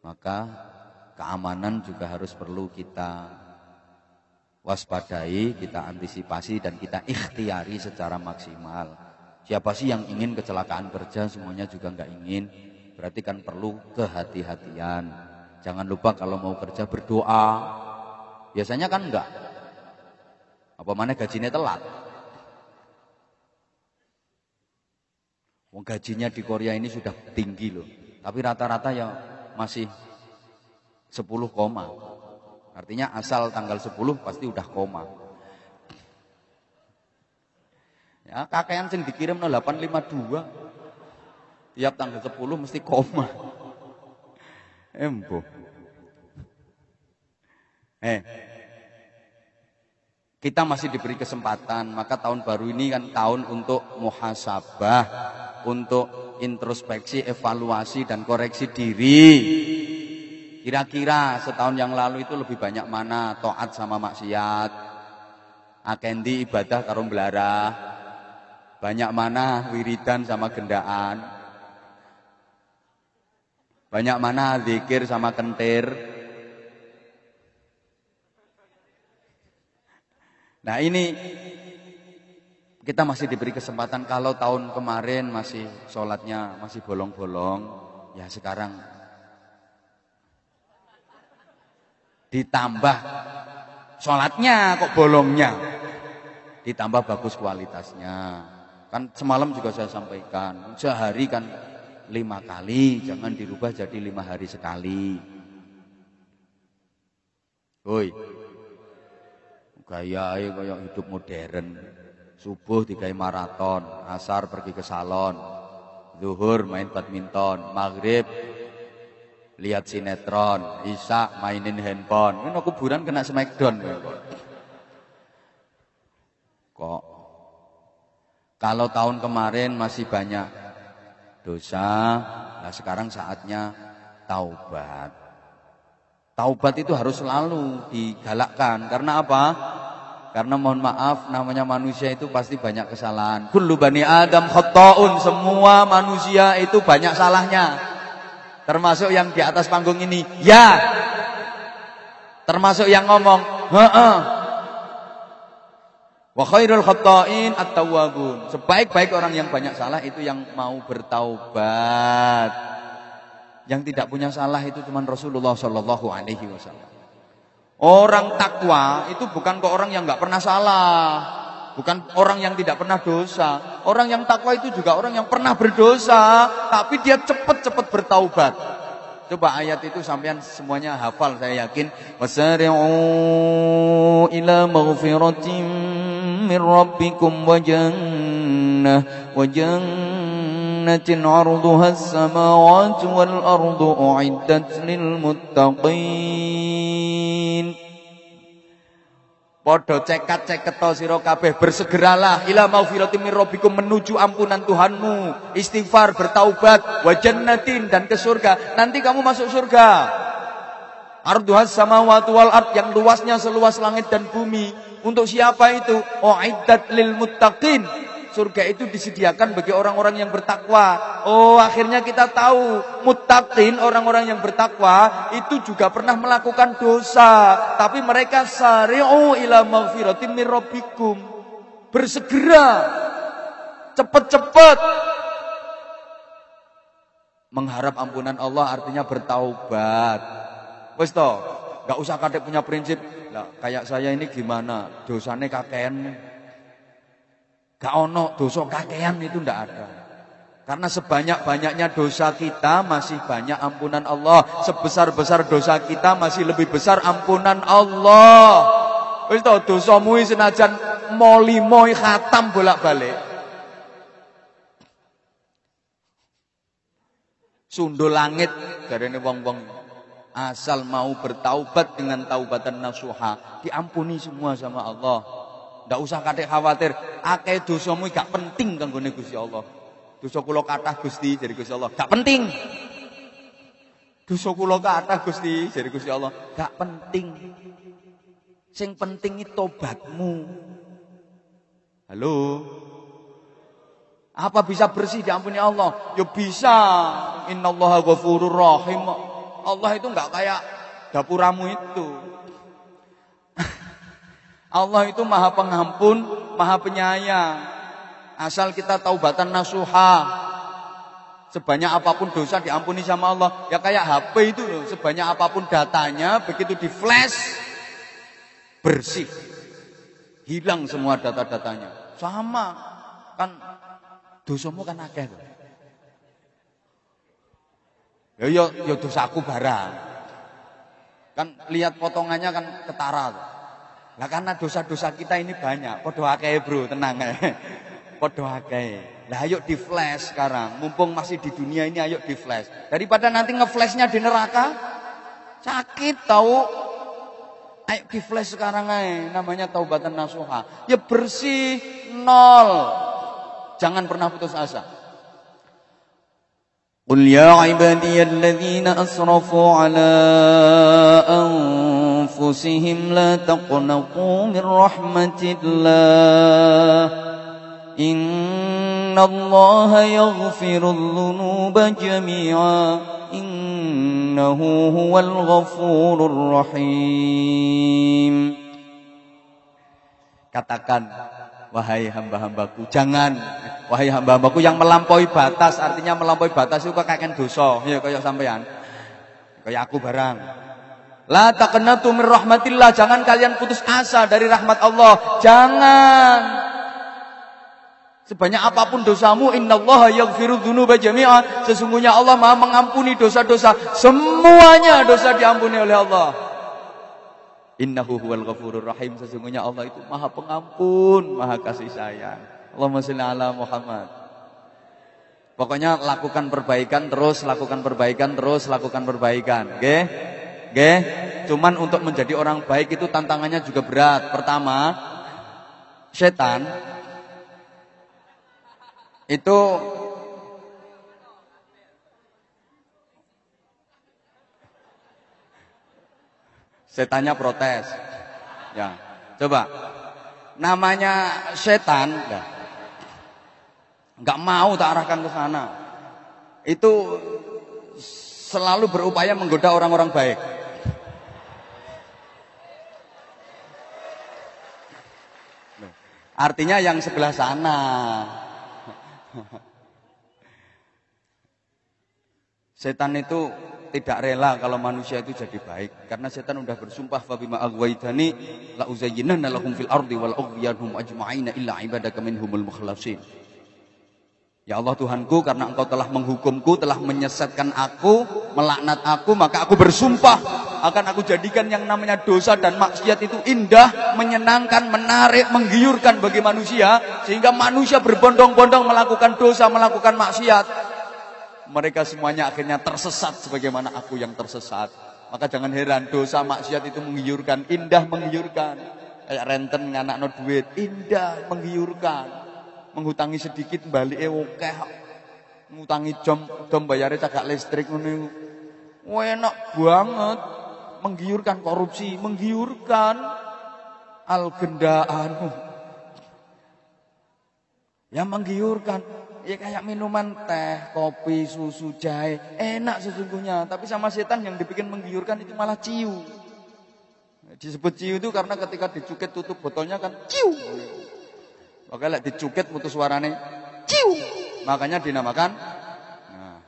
maka keamanan juga harus perlu kita waspadai, kita antisipasi dan kita ikhtiari secara maksimal. Siapa sih yang ingin kecelakaan kerja semuanya juga nggak ingin. Berarti kan perlu kehati-hatian. Jangan lupa kalau mau kerja berdoa. Biasanya kan enggak. Apa mana gajinya telat. Gajinya di Korea ini sudah tinggi loh. Tapi rata-rata ya masih 10 koma. Artinya asal tanggal 10 pasti udah koma. Ya, kakean sing dikirim 852. Tiap tanggal 10 mesti koma. Embo. Eh. Kita masih diberi kesempatan, maka tahun baru ini kan tahun untuk muhasabah, untuk introspeksi, evaluasi dan koreksi diri. Kira-kira setahun yang lalu itu lebih banyak mana toat sama maksiat. Akendi ibadah karung belara. Banyak mana wiridan sama gendaan. Banyak mana zikir sama kentir. Nah ini kita masih diberi kesempatan kalau tahun kemarin masih sholatnya masih bolong-bolong, ya sekarang ditambah sholatnya kok bolongnya, ditambah bagus kualitasnya. Kan semalam juga saya sampaikan, sehari kan lima kali, jangan dirubah jadi lima hari sekali. Woi, gaya kayak hidup modern. Subuh digawe maraton, asar pergi ke salon, zuhur main badminton, maghrib lihat sinetron, isya mainin handphone. Ini kuburan kena smackdown. Kalau tahun kemarin masih banyak dosa, nah sekarang saatnya taubat. Taubat itu harus selalu digalakkan. Karena apa? Karena mohon maaf namanya manusia itu pasti banyak kesalahan. Kullu bani Adam khata'un. Semua manusia itu banyak salahnya. Termasuk yang di atas panggung ini. Ya. Termasuk yang ngomong, "Heeh." Wa khairul khata'in at-tawwabun. Sebaik-baik orang yang banyak salah itu yang mau bertaubat. Yang tidak punya salah itu cuma Rasulullah sallallahu alaihi wasallam. Orang takwa itu bukan ke orang yang nggak pernah salah, bukan orang yang tidak pernah dosa. Orang yang takwa itu juga orang yang pernah berdosa, tapi dia cepat-cepat bertaubat. Coba ayat itu sampean semuanya hafal saya yakin. Wasari'u ila maghfiratin wa jannatin 'arduha as-samawati wal ardu u'iddat lil muttaqin. Podo cekat ceketo sira kabeh bersegeralah ila maufiratim min rabbikum menuju ampunan Tuhanmu, istighfar, bertaubat, wa jannatin dan ke surga. Nanti kamu masuk surga. Arduhas samawati wal ard yang luasnya seluas langit dan bumi. Untuk siapa itu? Uiddat lil muttaqin surga itu disediakan bagi orang-orang yang bertakwa. Oh, akhirnya kita tahu muttaqin orang-orang yang bertakwa itu juga pernah melakukan dosa, tapi mereka sari'u ila maghfiratin rabbikum. Bersegera cepat-cepat mengharap ampunan Allah artinya bertaubat. Wis to, enggak usah kadek punya prinsip, lah kayak saya ini gimana? Dosane kakean Gak ono dosa kakean itu ndak ada. Karena sebanyak-banyaknya dosa kita masih banyak ampunan Allah. Sebesar-besar dosa kita masih lebih besar ampunan Allah. Wis to dosamu senajan moli moi khatam bolak-balik. Sundul langit ini wong-wong asal mau bertaubat dengan taubatan nasuha diampuni semua sama Allah. Ndak usah kadek khawatir, akeh dosamu gak penting kanggone Gusti Allah. Dosa kula kathah Gusti dari Gusti Allah, gak penting. Dosa kula kathah Gusti dari Gusti Allah, gak penting. Sing penting itu tobatmu. Halo. Apa bisa bersih diampuni Allah? Ya bisa. Innallaha ghafurur rahim. Allah itu enggak kayak dapuramu itu. [laughs] Allah itu maha pengampun, maha penyayang. Asal kita taubatan nasuha. Sebanyak apa pun dosa diampuni sama Allah. Ya kayak HP itu loh. Sebanyak apa pun datanya, begitu di flash, bersih. Hilang semua data-datanya. Sama. Kan dosamu kan akeh loh. Ya ya ya dosaku barang. Kan lihat potongannya kan ketara. Nah karena dosa-dosa kita ini banyak. Podo akeh bro, tenang. [laughs] Podo akeh. Nah ayo di flash sekarang. Mumpung masih di dunia ini ayo di flash. Daripada nanti ngeflashnya di neraka. Sakit tahu. Ayo di flash sekarang aja. Namanya taubatan nasuha. Ya bersih. Nol. Jangan pernah putus asa. قل يا عبادي الذين أسرفوا على أنفسهم لا تقنطوا من رحمة الله إن الله يغفر الذنوب جميعا إنه هو الغفور الرحيم. Katakan wahai hamba-hambaku jangan wahai hamba-hambaku yang melampaui batas artinya melampaui batas itu kakek dosa ya kayak sampean kayak aku barang la taqnatu min rahmatillah jangan kalian putus asa dari rahmat Allah jangan Sebanyak apa pun dosamu, innallaha yaghfiru dzunuba jami'a. Sesungguhnya Allah Maha mengampuni dosa-dosa. Semuanya dosa diampuni oleh Allah. Innahu huwal ghafurur rahim. Sesungguhnya Allah itu Maha Pengampun, Maha Kasih Sayang. Allahumma shalli ala Muhammad. Pokoknya lakukan perbaikan terus, lakukan perbaikan terus, lakukan perbaikan. Oke? Oke? Cuman untuk menjadi orang baik itu tantangannya juga berat. Pertama, setan itu setannya protes. Ya, coba. Namanya setan, ya. nggak mau tak arahkan ke sana. Itu selalu berupaya menggoda orang-orang baik. Artinya yang sebelah sana. Setan itu tidak rela kalau manusia itu jadi baik karena setan sudah bersumpah fa bima aghwaytani la uzayyinanna lahum fil ardi wal ughyanhum ajma'ina illa ibadaka minhumul mukhlasin. Ya Allah Tuhanku karena engkau telah menghukumku, telah menyesatkan aku, melaknat aku, maka aku bersumpah akan aku jadikan yang namanya dosa dan maksiat itu indah, menyenangkan, menarik, menggiurkan bagi manusia. Sehingga manusia berbondong-bondong melakukan dosa, melakukan maksiat. Mereka semuanya akhirnya tersesat sebagaimana aku yang tersesat. Maka jangan heran dosa maksiat itu menggiurkan, indah menggiurkan. Kayak renten anak no duit, indah menggiurkan. Menghutangi sedikit balik eh oke ngutangi jam jam bayarnya cagak listrik ngono enak banget. Menggiurkan korupsi menggiurkan algendaan. Yang menggiurkan ya kayak minuman teh kopi susu jahe enak sesungguhnya tapi sama setan yang dibikin menggiurkan itu malah ciu disebut ciu itu karena ketika dicuket tutup botolnya kan ciu lek dicukit putus suarane ciu. Makanya dinamakan nah.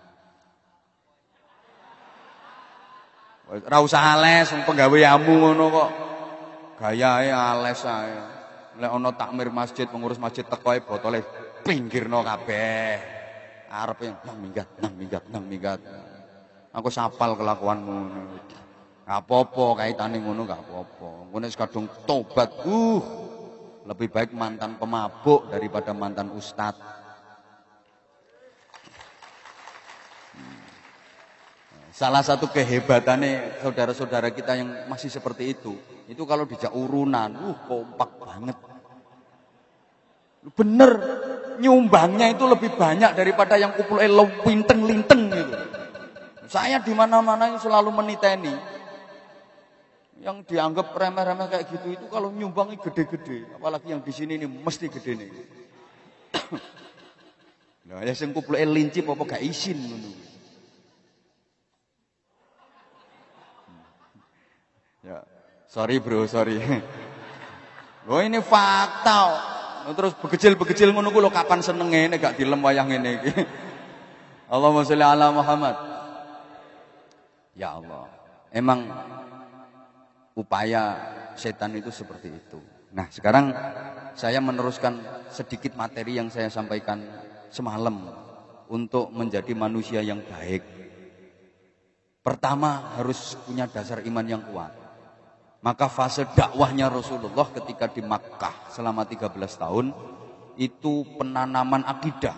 Ora usah ales wong penggaweamu ngono kok. Gayae ales ae. Lek ana takmir masjid, pengurus masjid teko botole pinggirno kabeh. Arepe nang minggat, nang minggat, nang minggat. Aku sapal kelakuanmu. Apa-apa kaitane ngono gak apa-apa. Ngono kadung tobat. Uh, lebih baik mantan pemabuk daripada mantan ustadz. Hmm. Salah satu kehebatannya saudara-saudara kita yang masih seperti itu, itu kalau dijak urunan, uh kompak banget. Bener, nyumbangnya itu lebih banyak daripada yang kumpul elo linteng-linteng gitu. Saya di mana-mana selalu meniteni, yang dianggap remeh-remeh kayak gitu itu kalau nyumbangi gede-gede, apalagi yang di sini ini mesti gede nih. [coughs] nah, ya sing kumpul linci apa gak izin ngono. Ya, sorry bro, sorry. [laughs] Lo ini fakta. Terus bekecil-bekecil ngono ku lo kapan senenge nek gak dilem wayang ngene iki. Allahumma sholli ala Muhammad. Ya Allah. Emang upaya setan itu seperti itu. Nah, sekarang saya meneruskan sedikit materi yang saya sampaikan semalam untuk menjadi manusia yang baik. Pertama harus punya dasar iman yang kuat. Maka fase dakwahnya Rasulullah ketika di Makkah selama 13 tahun itu penanaman akidah,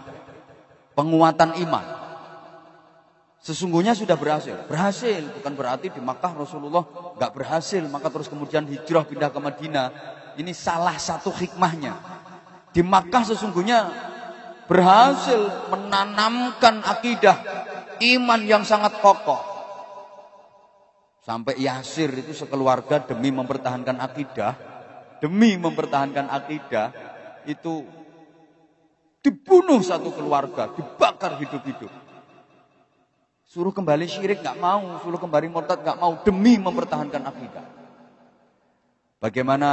penguatan iman. Sesungguhnya sudah berhasil. Berhasil bukan berarti di Makkah Rasulullah nggak berhasil, maka terus kemudian hijrah pindah ke Madinah. Ini salah satu hikmahnya. Di Makkah sesungguhnya berhasil menanamkan akidah iman yang sangat kokoh. Sampai Yasir itu sekeluarga demi mempertahankan akidah, demi mempertahankan akidah itu dibunuh satu keluarga, dibakar hidup-hidup. Suruh kembali syirik nggak mau, suruh kembali murtad nggak mau demi mempertahankan akidah. Bagaimana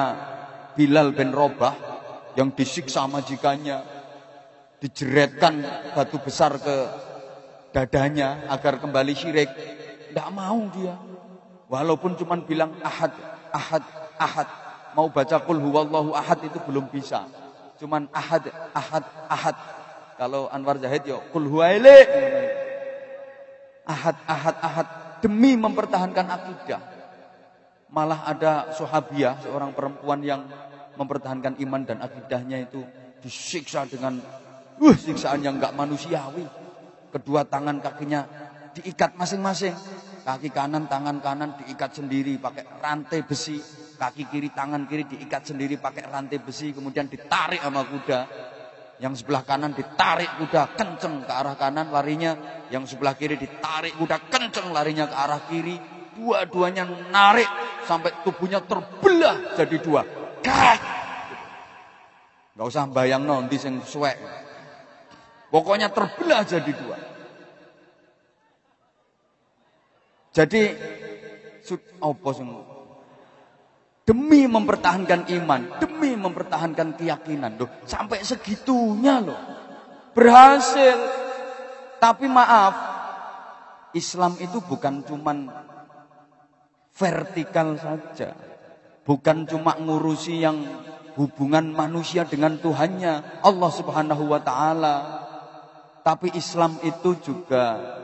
Bilal bin Robah yang disiksa majikannya, dijeretkan batu besar ke dadanya agar kembali syirik, nggak mau dia. Walaupun cuma bilang ahad, ahad, ahad, mau baca kul huwallahu ahad itu belum bisa. Cuman ahad, ahad, ahad. Kalau Anwar Zahid ya kul huwaile ahad, ahad, ahad demi mempertahankan akidah. Malah ada sahabiah, seorang perempuan yang mempertahankan iman dan akidahnya itu disiksa dengan uh, siksaan yang enggak manusiawi. Kedua tangan kakinya diikat masing-masing. Kaki kanan, tangan kanan diikat sendiri pakai rantai besi. Kaki kiri, tangan kiri diikat sendiri pakai rantai besi. Kemudian ditarik sama kuda. Yang sebelah kanan ditarik kuda kenceng ke arah kanan larinya. Yang sebelah kiri ditarik kuda kenceng larinya ke arah kiri. Dua-duanya narik sampai tubuhnya terbelah jadi dua. Kak! Gak usah bayang nanti sing suwek. Pokoknya terbelah jadi dua. Jadi apa sing demi mempertahankan iman, demi mempertahankan keyakinan loh, sampai segitunya loh. Berhasil. Tapi maaf, Islam itu bukan cuman vertikal saja. Bukan cuma ngurusi yang hubungan manusia dengan Tuhannya, Allah Subhanahu wa taala. Tapi Islam itu juga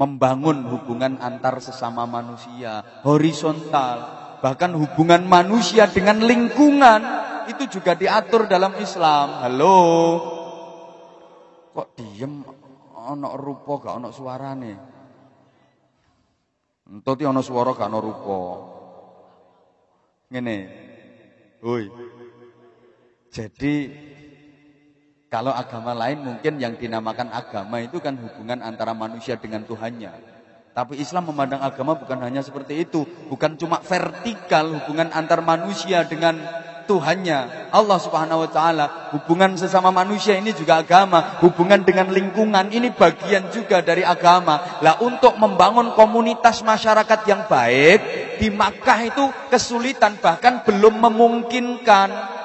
membangun hubungan antar sesama manusia, horizontal, bahkan hubungan manusia dengan lingkungan itu juga diatur dalam Islam. Halo. Kok diem ana rupa gak ana suarane? Entuti ana suara gak ana rupa. Ngene. Hoi. Jadi kalau agama lain mungkin yang dinamakan agama itu kan hubungan antara manusia dengan Tuhannya. Tapi Islam memandang agama bukan hanya seperti itu. Bukan cuma vertikal hubungan antar manusia dengan Tuhannya. Allah subhanahu wa ta'ala. Hubungan sesama manusia ini juga agama. Hubungan dengan lingkungan ini bagian juga dari agama. Lah untuk membangun komunitas masyarakat yang baik. Di Makkah itu kesulitan bahkan belum memungkinkan.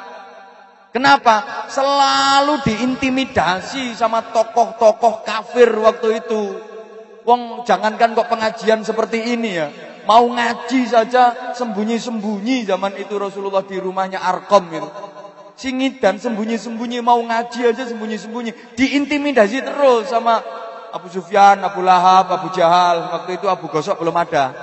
Kenapa? Selalu diintimidasi sama tokoh-tokoh kafir waktu itu. Wong jangankan kok pengajian seperti ini ya. Mau ngaji saja sembunyi-sembunyi zaman itu Rasulullah di rumahnya Arkom itu. Singit dan sembunyi-sembunyi mau ngaji aja sembunyi-sembunyi. Diintimidasi terus sama Abu Sufyan, Abu Lahab, Abu Jahal. Waktu itu Abu Gosok belum ada.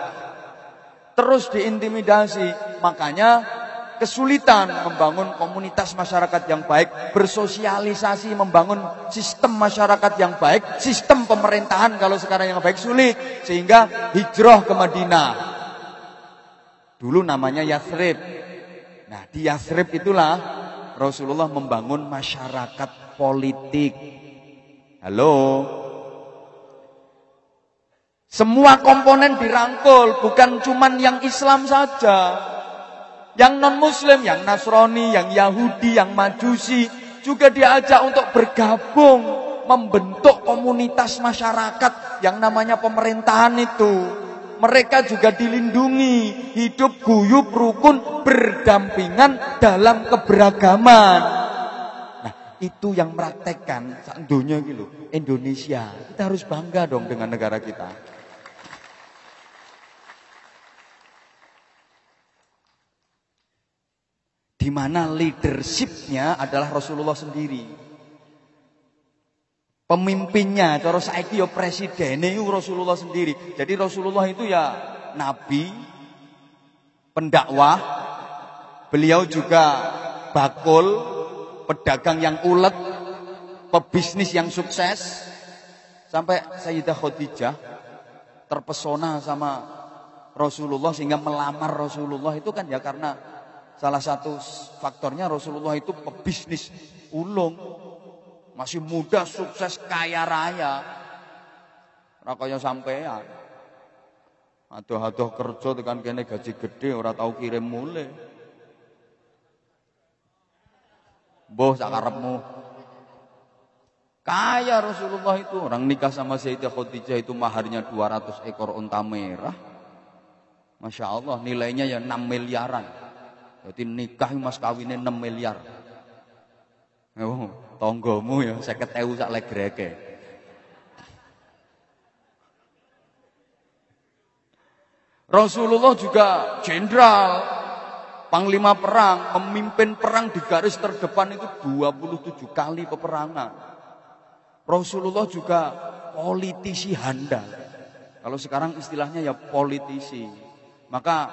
Terus diintimidasi. Makanya kesulitan membangun komunitas masyarakat yang baik, bersosialisasi, membangun sistem masyarakat yang baik, sistem pemerintahan kalau sekarang yang baik sulit, sehingga hijrah ke Madinah. Dulu namanya Yathrib. Nah, di Yathrib itulah Rasulullah membangun masyarakat politik. Halo. Semua komponen dirangkul, bukan cuman yang Islam saja. Yang non-muslim, yang Nasrani, yang Yahudi, yang Majusi juga diajak untuk bergabung membentuk komunitas masyarakat yang namanya pemerintahan itu. Mereka juga dilindungi, hidup guyub rukun berdampingan dalam keberagaman. Nah, itu yang meraktekkan sak gitu Indonesia. Kita harus bangga dong dengan negara kita. Di mana leadershipnya adalah Rasulullah sendiri. Pemimpinnya, cara saiki ya presiden itu Rasulullah sendiri. Jadi Rasulullah itu ya nabi, pendakwah, beliau juga bakul, pedagang yang ulet, pebisnis yang sukses. Sampai Sayyidah Khadijah terpesona sama Rasulullah sehingga melamar Rasulullah itu kan ya karena Salah satu faktornya Rasulullah itu pebisnis ulung. Masih muda, sukses, kaya raya. Rakanya sampean. Aduh-aduh kerja tekan kene gaji gede ora tahu kirim mulai. Boh sakarepmu. Kaya Rasulullah itu. Orang nikah sama Sayyidah Khadijah itu maharnya 200 ekor unta merah. Masya Allah nilainya ya 6 miliaran. Jadi nikah mas kawinnya 6 miliar. Oh, tonggomu ya saya ketemu sak legreke. Rasulullah juga jenderal, panglima perang, memimpin perang di garis terdepan itu 27 kali peperangan. Rasulullah juga politisi handal. Kalau sekarang istilahnya ya politisi. Maka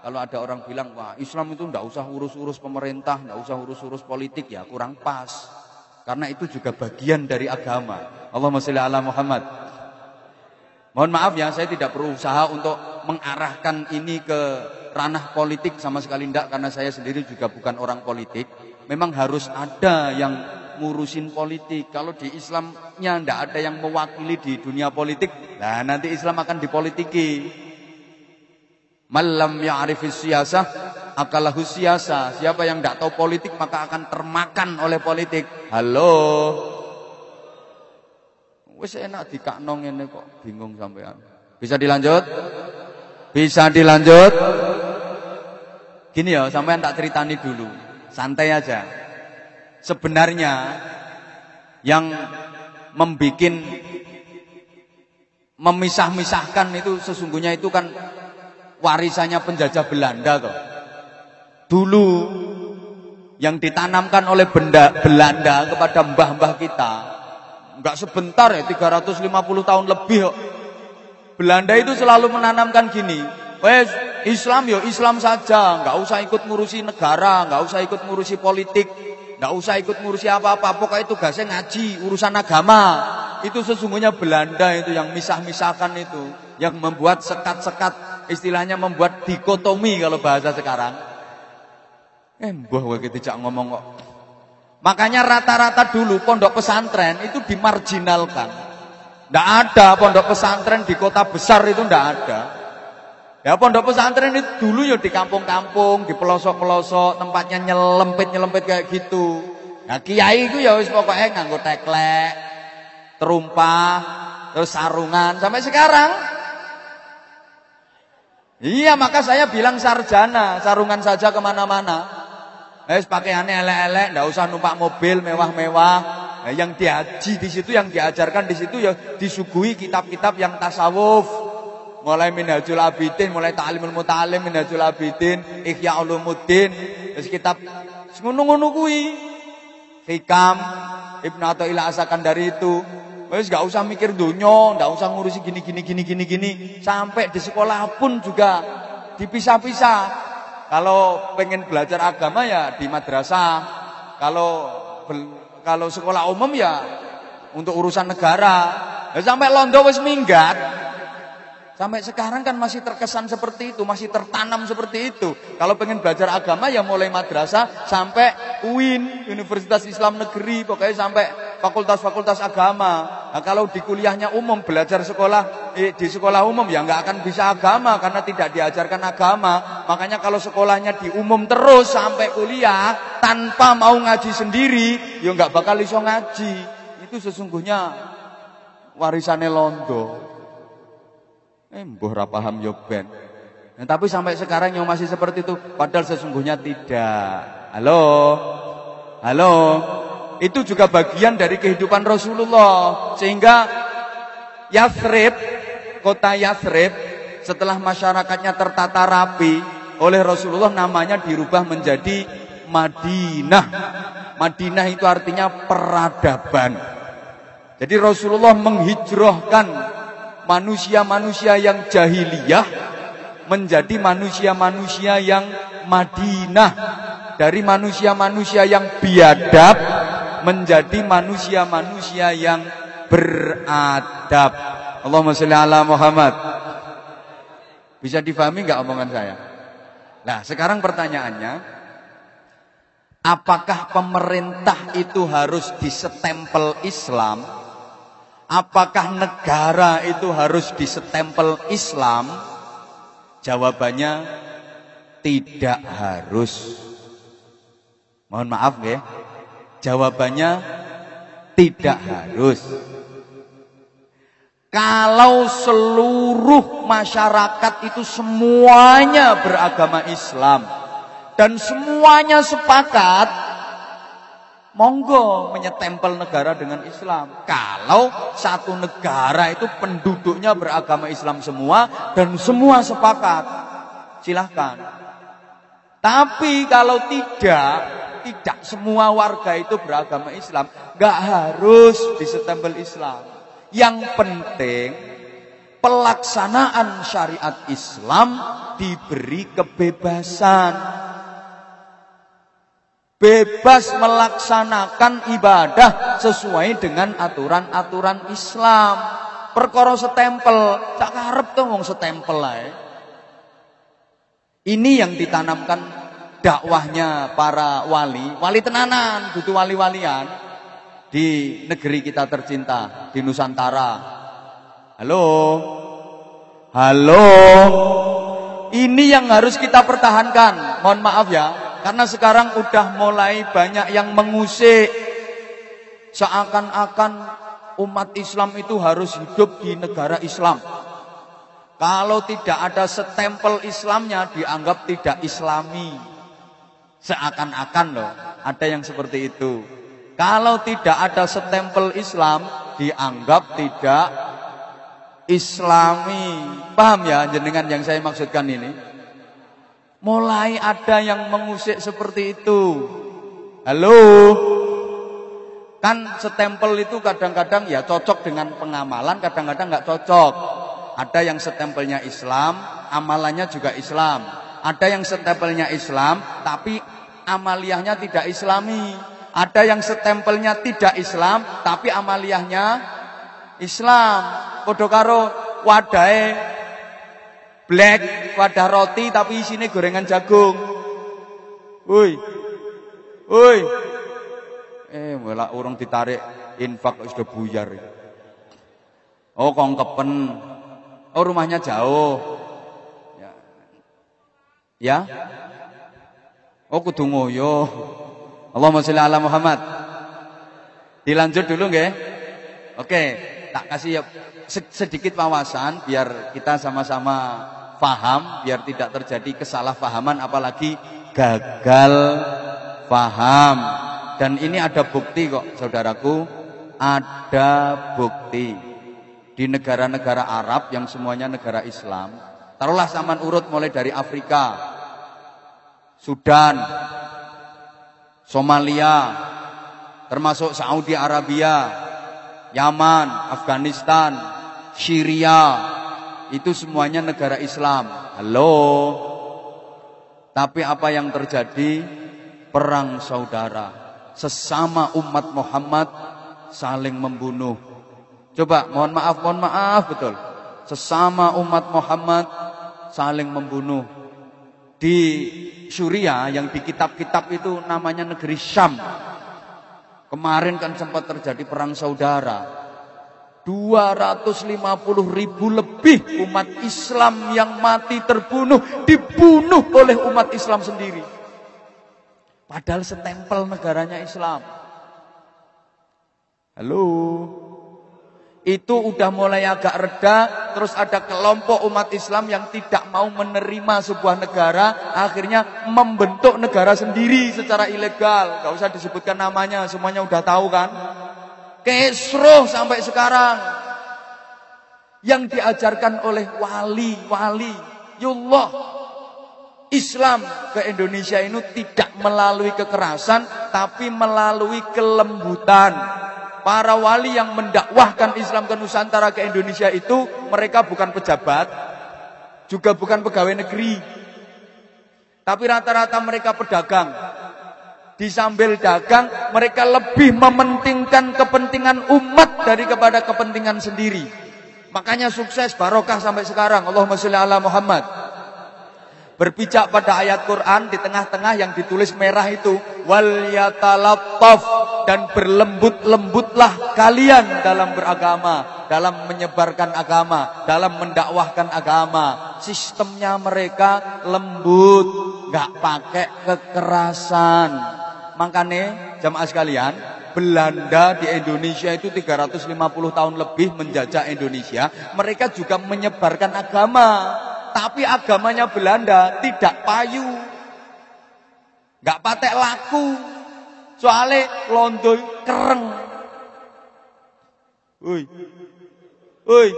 kalau ada orang bilang, wah Islam itu tidak usah urus-urus pemerintah, tidak usah urus-urus politik, ya kurang pas. Karena itu juga bagian dari agama. Allahumma sholli ala Muhammad. Mohon maaf ya, saya tidak berusaha untuk mengarahkan ini ke ranah politik sama sekali tidak, karena saya sendiri juga bukan orang politik. memang harus ada yang ngurusin politik. Kalau di Islamnya ndak ada yang mewakili di dunia politik, nah nanti Islam akan dipolitiki. Malam ya'rifis siyasah akalahu siyasa. Siapa yang tidak tahu politik maka akan termakan oleh politik. Halo. Wis enak dikakno ngene kok bingung sampean. Bisa dilanjut? Bisa dilanjut? Gini ya, sampean tak ceritani dulu. Santai aja. Sebenarnya yang membuat memisah-misahkan itu sesungguhnya itu kan warisannya penjajah Belanda toh. Dulu yang ditanamkan oleh benda Belanda kepada mbah-mbah kita Enggak sebentar ya 350 tahun lebih kok. Belanda itu selalu menanamkan gini, wes Islam yo Islam saja, enggak usah ikut ngurusi negara, enggak usah ikut ngurusi politik, enggak usah ikut ngurusi apa-apa, pokoknya tugasnya ngaji, urusan agama. Itu sesungguhnya Belanda itu yang misah-misahkan itu, yang membuat sekat-sekat, istilahnya membuat dikotomi kalau bahasa sekarang. Eh, mbah kowe tidak ngomong kok Makanya rata-rata dulu pondok pesantren itu dimarginalkan. Tidak ada pondok pesantren di kota besar itu tidak ada. Ya pondok pesantren itu dulu ya di kampung-kampung, di pelosok-pelosok, tempatnya nyelempit-nyelempit kayak gitu. Nah kiai itu ya wis pokoknya nganggo teklek, terumpah, terus sarungan sampai sekarang. Iya maka saya bilang sarjana, sarungan saja ke mana-mana. Eh pakaiannya elek-elek, ndak usah numpak mobil mewah-mewah. Nah, yang diaji di situ, yang diajarkan di situ ya disuguhi kitab-kitab yang tasawuf. Mulai Minhajul Abidin, mulai Ta'limul Muta'alim, Minhajul Abidin, Ihya Ulumuddin, terus kitab ngono-ngono kuwi. Hikam, Ibnu Athaillah asakan dari itu. Wes gak usah mikir dunia, ndak usah ngurusi gini gini gini gini gini. Sampai di sekolah pun juga dipisah-pisah. Kalau pengen belajar agama ya di madrasah. Kalau kalau sekolah umum ya untuk urusan negara. Ya sampai Londo wis minggat. Sampai sekarang kan masih terkesan seperti itu, masih tertanam seperti itu. Kalau pengen belajar agama ya mulai madrasah sampai UIN, Universitas Islam Negeri, pokoknya sampai fakultas-fakultas agama. Nah, kalau di kuliahnya umum belajar sekolah eh, di sekolah umum ya nggak akan bisa agama karena tidak diajarkan agama. Makanya kalau sekolahnya di umum terus sampai kuliah tanpa mau ngaji sendiri, ya nggak bakal iso ngaji. Itu sesungguhnya warisannya Londo. Eh, mbuh ra paham yo ben. Nah, tapi sampai sekarang yang masih seperti itu padahal sesungguhnya tidak. Halo. Halo. Itu juga bagian dari kehidupan Rasulullah. Sehingga Yathrib, kota Yathrib setelah masyarakatnya tertata rapi oleh Rasulullah namanya dirubah menjadi Madinah. Madinah itu artinya peradaban. Jadi Rasulullah menghijrahkan manusia-manusia yang jahiliyah menjadi manusia-manusia yang Madinah dari manusia-manusia yang biadab menjadi manusia-manusia yang beradab. Allahumma sholli ala Muhammad. Bisa difahami nggak omongan saya? Nah, sekarang pertanyaannya, apakah pemerintah itu harus disestempel Islam Apakah negara itu harus disestempel Islam? Jawabannya tidak harus. Mohon maaf ya. Jawabannya tidak harus. Kalau seluruh masyarakat itu semuanya beragama Islam dan semuanya sepakat monggo menyetempel negara dengan Islam. Kalau satu negara itu penduduknya beragama Islam semua dan semua sepakat, silahkan. Tapi kalau tidak, tidak semua warga itu beragama Islam, nggak harus disetempel Islam. Yang penting pelaksanaan syariat Islam diberi kebebasan bebas melaksanakan ibadah sesuai dengan aturan-aturan Islam. Perkara setempel, tak karep tuh wong setempel lah. Ini yang ditanamkan dakwahnya para wali, wali tenanan, butuh wali-walian di negeri kita tercinta, di Nusantara. Halo? Halo? Ini yang harus kita pertahankan. Mohon maaf ya, karena sekarang udah mulai banyak yang mengusik seakan-akan umat Islam itu harus hidup di negara Islam. Kalau tidak ada setempel Islamnya dianggap tidak Islami. Seakan-akan loh, ada yang seperti itu. Kalau tidak ada setempel Islam dianggap tidak Islami. Paham ya jenengan yang saya maksudkan ini? Mulai ada yang mengusik seperti itu. Halo? Kan setempel itu kadang-kadang ya cocok dengan pengamalan, kadang-kadang nggak cocok. Ada yang setempelnya Islam, amalannya juga Islam. Ada yang setempelnya Islam, tapi amaliyahnya tidak Islami. Ada yang setempelnya tidak Islam, tapi amaliyahnya Islam. Podo karo wadahe black, wadah roti tapi isinya gorengan jagung. Woi. Woi, Eh, malah orang ditarik infak sudah buyar. Oh, kongkepen. Oh, rumahnya jauh. Ya. Oh, kudu ngoyo. Allahumma sholli ala Muhammad. Dilanjut dulu nggih? Oke, tak kasih ya sedikit wawasan biar kita sama-sama paham, biar tidak terjadi kesalahpahaman apalagi gagal paham. Dan ini ada bukti kok saudaraku, ada bukti. Di negara-negara Arab yang semuanya negara Islam, taruhlah zaman urut mulai dari Afrika, Sudan, Somalia, termasuk Saudi Arabia, Yaman, Afghanistan, Syria, itu semuanya negara Islam. Halo. Tapi apa yang terjadi? Perang saudara sesama umat Muhammad saling membunuh. Coba mohon maaf, mohon maaf betul. Sesama umat Muhammad saling membunuh. Di Syria yang di kitab-kitab itu namanya negeri Syam. Kemarin kan sempat terjadi perang saudara. 250 ribu lebih umat Islam yang mati terbunuh dibunuh oleh umat Islam sendiri. Padahal setempel negaranya Islam. Halo. Itu udah mulai agak reda, terus ada kelompok umat Islam yang tidak mau menerima sebuah negara, akhirnya membentuk negara sendiri secara ilegal. Gak usah disebutkan namanya, semuanya udah tahu kan. Kesroh sampai sekarang. Yang diajarkan oleh wali-wali. Yullah Islam ke Indonesia ini tidak melalui kekerasan tapi melalui kelembutan. Para wali yang mendakwahkan Islam ke Nusantara ke Indonesia itu mereka bukan pejabat, juga bukan pegawai negeri. Tapi rata-rata mereka pedagang. Di sambil dagang mereka lebih mementingkan kepentingan umat dari kepada kepentingan sendiri. Makanya sukses barokah sampai sekarang. Allahumma sholli ala Muhammad berpijak pada ayat Quran di tengah-tengah yang ditulis merah itu wal yatalattaf dan berlembut-lembutlah kalian dalam beragama, dalam menyebarkan agama, dalam mendakwahkan agama. Sistemnya mereka lembut, nggak pakai kekerasan. Makanya jamaah sekalian, Belanda di Indonesia itu 350 tahun lebih menjajah Indonesia, mereka juga menyebarkan agama tapi agamanya Belanda tidak payu. Gak patek laku. Soalnya londo kereng. Woi. Woi.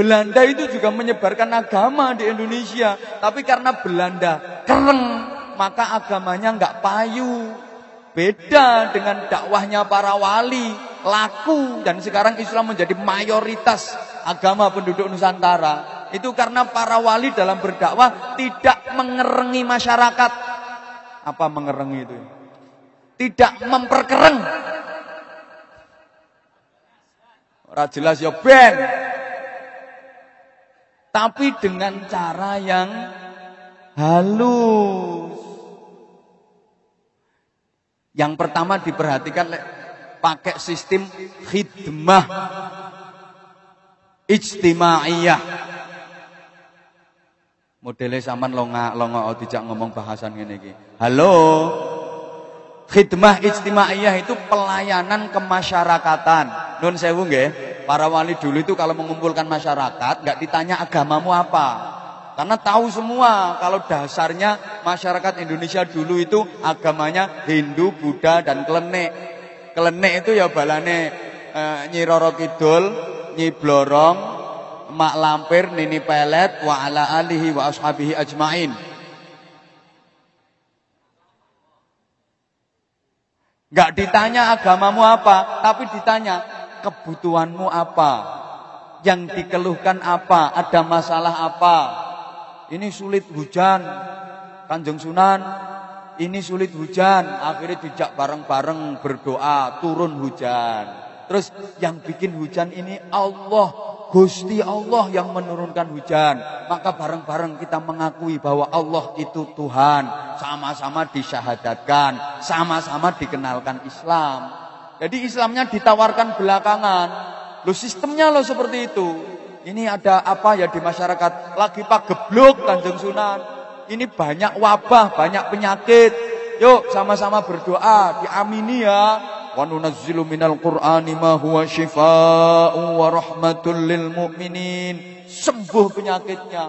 Belanda itu juga menyebarkan agama di Indonesia. Tapi karena Belanda kereng, maka agamanya nggak payu. Beda dengan dakwahnya para wali, laku. Dan sekarang Islam menjadi mayoritas agama penduduk Nusantara itu karena para wali dalam berdakwah tidak mengerengi masyarakat. Apa mengerengi itu? Tidak memperkereng. Ora jelas ya ben. Tapi dengan cara yang halus. Yang pertama diperhatikan pakai sistem khidmah ijtimaiyah. Modele sampean longa longa dijak ngomong bahasan iki. Halo. Khidmah ijtimaiyah itu pelayanan kemasyarakatan. Nun sewu nggih. Para wali dulu itu kalau mengumpulkan masyarakat nggak ditanya agamamu apa. Karena tahu semua kalau dasarnya masyarakat Indonesia dulu itu agamanya Hindu, Buddha dan Klenek. Klenek itu ya balane e, Nyi Roro Kidul, Nyi Blorong, Mak Lampir, Nini Pelet, wa ala alihi wa ashabihi ajmain. Gak ditanya agamamu apa, tapi ditanya kebutuhanmu apa, yang dikeluhkan apa, ada masalah apa. Ini sulit hujan, Kanjeng Sunan, ini sulit hujan, akhirnya dijak bareng-bareng berdoa, turun hujan. Terus yang bikin hujan ini Allah Gusti Allah yang menurunkan hujan. Maka bareng-bareng kita mengakui bahwa Allah itu Tuhan. Sama-sama disyahadatkan. Sama-sama dikenalkan Islam. Jadi Islamnya ditawarkan belakangan. Lo sistemnya lo seperti itu. Ini ada apa ya di masyarakat? Lagi pak geblok kanjeng Sunan. Ini banyak wabah, banyak penyakit. Yuk sama-sama berdoa, diamini ya qur'ani ma huwa syifaa'un wa rahmatul lil mu'minin. Sembuh penyakitnya.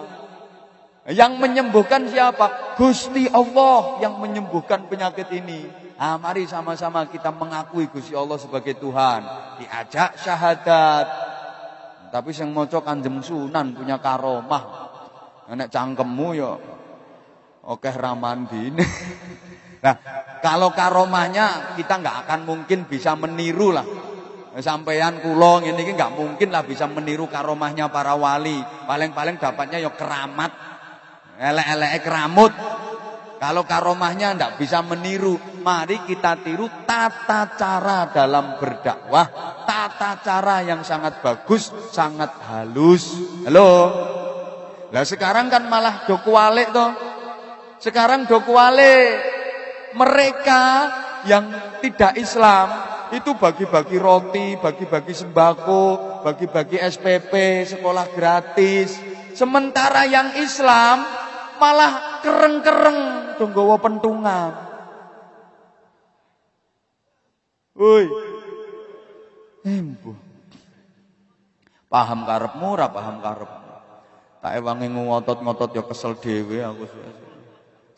Yang menyembuhkan siapa? Gusti Allah yang menyembuhkan penyakit ini. Nah, mari sama-sama kita mengakui Gusti Allah sebagai Tuhan. Diajak syahadat. Tapi yang maca Kanjeng Sunan punya karomah. Nek cangkemmu ya oke ramandine [laughs] Nah, kalau karomahnya kita nggak akan mungkin bisa meniru lah. Sampean kulong ini nggak mungkin lah bisa meniru karomahnya para wali. Paling-paling dapatnya ya keramat, elek-elek keramut. Kalau karomahnya nggak bisa meniru, mari kita tiru tata cara dalam berdakwah, tata cara yang sangat bagus, sangat halus. Halo. Lah sekarang kan malah dokuale tuh. Sekarang dokuale mereka yang tidak Islam itu bagi-bagi roti, bagi-bagi sembako, bagi-bagi SPP, sekolah gratis. Sementara yang Islam malah kereng-kereng tunggu pentungan. Woi. Embuh. Paham karepmu ora paham karepmu. Tak ewangi ngotot-ngotot ya kesel dhewe aku.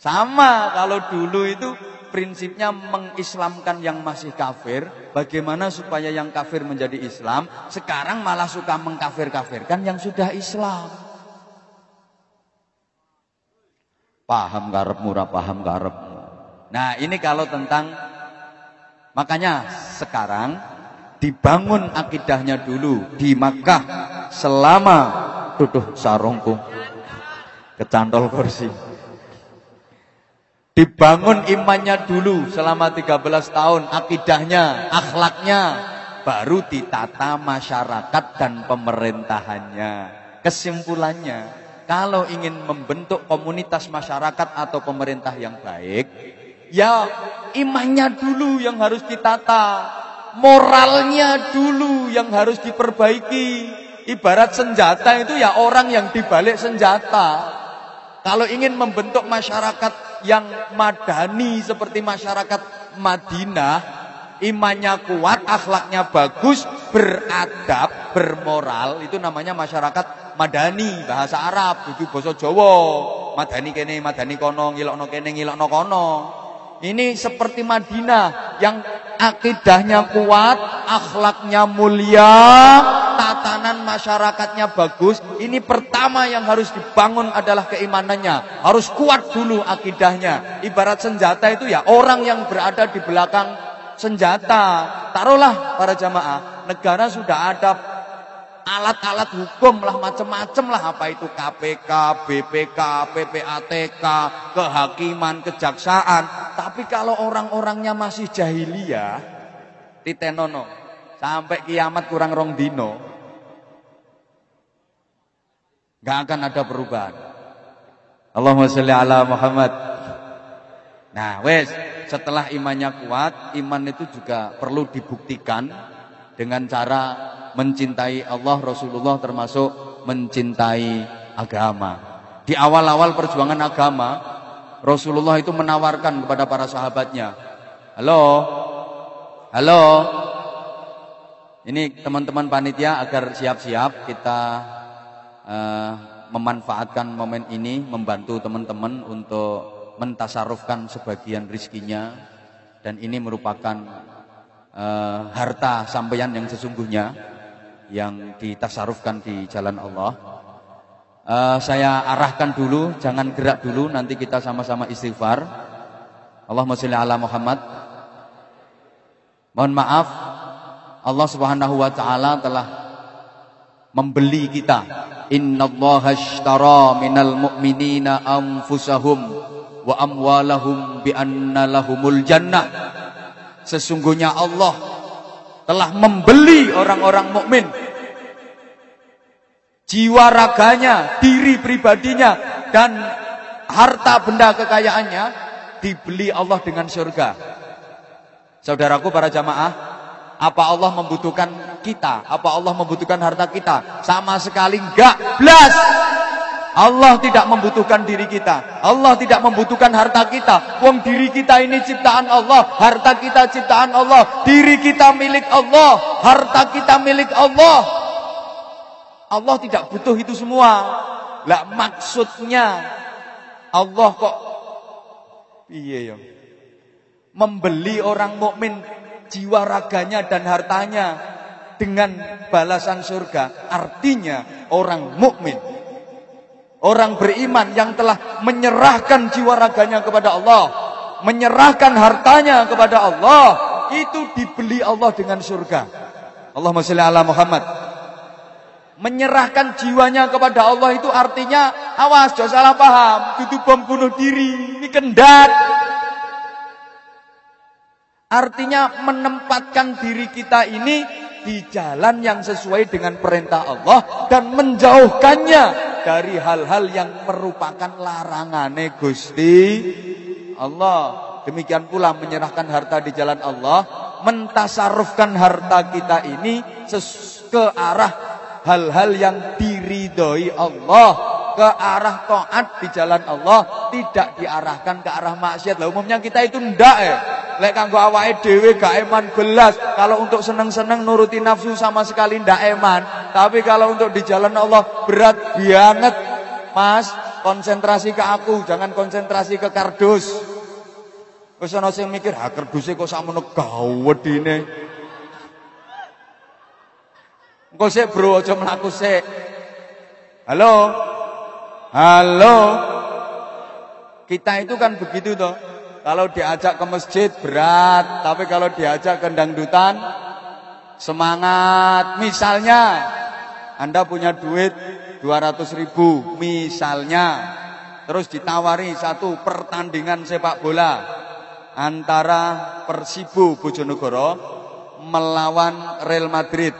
Sama kalau dulu itu prinsipnya mengislamkan yang masih kafir, bagaimana supaya yang kafir menjadi Islam, sekarang malah suka mengkafir-kafirkan yang sudah Islam. Paham garep murah, paham garep. Nah ini kalau tentang, makanya sekarang dibangun akidahnya dulu di Makkah selama tuduh sarongku kecantol kursi Dibangun imannya dulu selama 13 tahun, akidahnya, akhlaknya, baru ditata masyarakat dan pemerintahannya. Kesimpulannya, kalau ingin membentuk komunitas masyarakat atau pemerintah yang baik, ya imannya dulu yang harus ditata, moralnya dulu yang harus diperbaiki. Ibarat senjata itu ya orang yang dibalik senjata. Kalau ingin membentuk masyarakat yang madani seperti masyarakat Madinah, imannya kuat, akhlaknya bagus, beradab, bermoral, itu namanya masyarakat madani, bahasa Arab, itu bahasa Jawa. Madani kene, madani kono, ngilokno kene, ngilokno kono. Ini seperti Madinah yang akidahnya kuat, akhlaknya mulia, tatanan masyarakatnya bagus. Ini pertama yang harus dibangun adalah keimanannya. Harus kuat dulu akidahnya. Ibarat senjata itu ya orang yang berada di belakang senjata. Taruhlah para jamaah, negara sudah ada alat-alat hukum lah macam-macam lah apa itu KPK, BPK, PPATK, kehakiman, kejaksaan. Tapi kalau orang-orangnya masih jahiliyah, titenono sampai kiamat kurang rong dino, nggak akan ada perubahan. Allahumma sholli ala Muhammad. Nah, wes setelah imannya kuat, iman itu juga perlu dibuktikan dengan cara mencintai Allah, Rasulullah termasuk mencintai agama. Di awal-awal perjuangan agama, Rasulullah itu menawarkan kepada para sahabatnya, "Halo. Halo. Ini teman-teman panitia agar siap-siap kita uh, memanfaatkan momen ini membantu teman-teman untuk mentasarufkan sebagian rizkinya dan ini merupakan uh, harta sampeyan yang sesungguhnya yang ditasarufkan di jalan Allah. Uh, saya arahkan dulu, jangan gerak dulu, nanti kita sama-sama istighfar. Allahumma sholli ala Muhammad. Mohon maaf, Allah Subhanahu wa taala telah membeli kita. Innallaha ashtara minal mu'minina anfusahum wa amwalahum bi anna lahumul jannah. Sesungguhnya Allah telah membeli orang-orang mukmin jiwa raganya, diri pribadinya dan harta benda kekayaannya dibeli Allah dengan surga. Saudaraku para jamaah, apa Allah membutuhkan kita? Apa Allah membutuhkan harta kita? Sama sekali enggak. Blas. Allah tidak membutuhkan diri kita. Allah tidak membutuhkan harta kita. Wong diri kita ini ciptaan Allah, harta kita ciptaan Allah, diri kita milik Allah, harta kita milik Allah. Allah tidak butuh itu semua. Lah maksudnya Allah kok iya ya. Membeli orang mukmin jiwa raganya dan hartanya dengan balasan surga. Artinya orang mukmin Orang beriman yang telah menyerahkan jiwa raganya kepada Allah, menyerahkan hartanya kepada Allah, itu dibeli Allah dengan surga. Allahumma sholli ala Muhammad. Menyerahkan jiwanya kepada Allah itu artinya awas jangan salah paham, itu bom bunuh diri, ini kendat. Artinya menempatkan diri kita ini di jalan yang sesuai dengan perintah Allah dan menjauhkannya dari hal-hal yang merupakan larangan Gusti Allah. Demikian pula menyerahkan harta di jalan Allah, mentasarufkan harta kita ini ke arah hal-hal yang diridhoi Allah, ke arah taat di jalan Allah, tidak diarahkan ke arah maksiat. Lah umumnya kita itu ndak ya. Lek kanggo awake dhewe gak eman belas. Kalau untuk seneng-seneng nuruti nafsu sama sekali ndak eman. Tapi kalau untuk di jalan Allah berat banget. Mas, konsentrasi ke aku, jangan konsentrasi ke kardus. Wis ana sing mikir, ha karduse kok sakmono gawedine. Engko sik bro aja mlaku sik. Halo. Halo. Kita itu kan begitu toh. Kalau diajak ke masjid berat, tapi kalau diajak ke dangdutan semangat. Misalnya Anda punya duit 200 ribu, misalnya terus ditawari satu pertandingan sepak bola antara Persibo Bojonegoro melawan Real Madrid.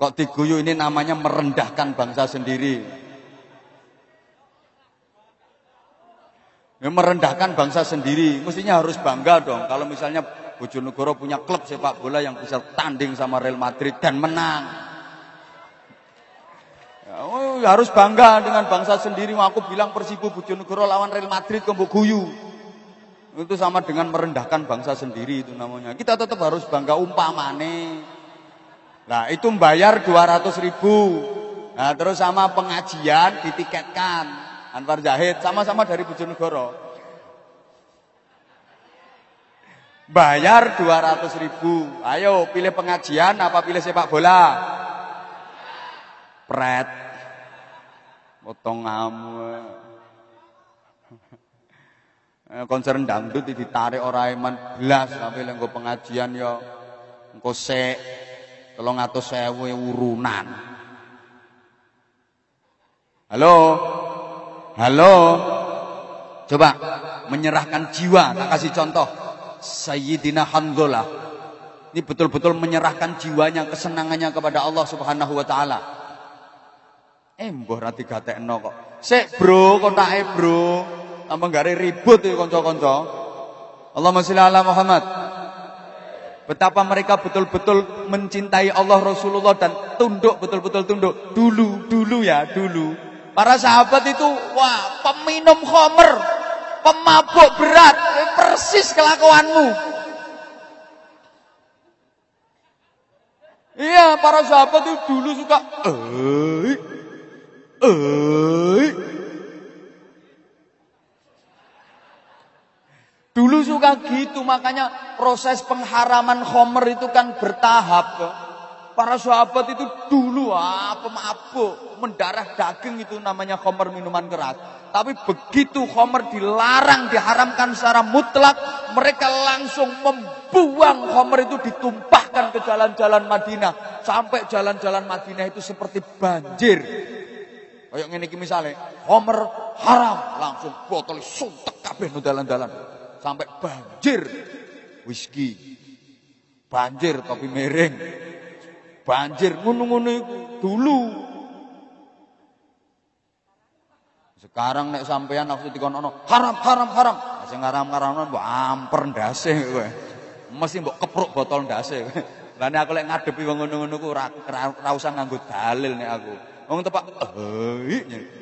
Kok diguyu ini namanya merendahkan bangsa sendiri. Ya, merendahkan bangsa sendiri. Mestinya harus bangga dong. Kalau misalnya Bojonegoro punya klub sepak bola yang bisa tanding sama Real Madrid dan menang. Ya, oh, harus bangga dengan bangsa sendiri. Aku bilang Persibo Bojonegoro lawan Real Madrid ke guyu. Itu sama dengan merendahkan bangsa sendiri itu namanya. Kita tetap harus bangga umpamane. Nah itu membayar 200 ribu. Nah terus sama pengajian ditiketkan. Anwar Zahid sama-sama dari Bojonegoro. Bayar 200 ribu. Ayo pilih pengajian apa pilih sepak bola? Pret. Potong kamu. Eh, konser dangdut ditarik orang iman belas tapi lengko pengajian yo engko sek atau sewe urunan. Halo. Halo. Coba menyerahkan jiwa, tak kasih contoh. Sayyidina Hamzullah. Ini betul-betul menyerahkan jiwanya, kesenangannya kepada Allah Subhanahu wa taala. Eh mbah ra digatekno kok. Sik bro, kotake bro. Tambah gare ribut iki kanca-kanca. Allahumma sholli ala Muhammad. Betapa mereka betul-betul mencintai Allah Rasulullah dan tunduk betul-betul tunduk. Dulu, dulu ya, dulu. Para sahabat itu wah, peminum khamer, pemabuk berat, persis kelakuanmu. Iya, para sahabat itu dulu suka eh eh Dulu suka gitu, makanya proses pengharaman khomer itu kan bertahap. Para sahabat itu dulu ah pemabuk, mendarah daging itu namanya khomer minuman keras. Tapi begitu khomer dilarang, diharamkan secara mutlak, mereka langsung membuang khomer itu ditumpahkan ke jalan-jalan Madinah. Sampai jalan-jalan Madinah itu seperti banjir. Kayak ngene iki misale, khomer haram, langsung botol suntek kabeh no dalan-dalan sampai banjir whisky. Banjir kopi miring. Banjir ngono-ngono dulu. Sekarang nek sampean nafsu dikono haram haram haram. Sing haram-haram mbok amper ndase kowe. Mesti botol ndase. Nek aku lek ngadepi wong ngono-ngono ku ora dalil nek aku. Wong tepak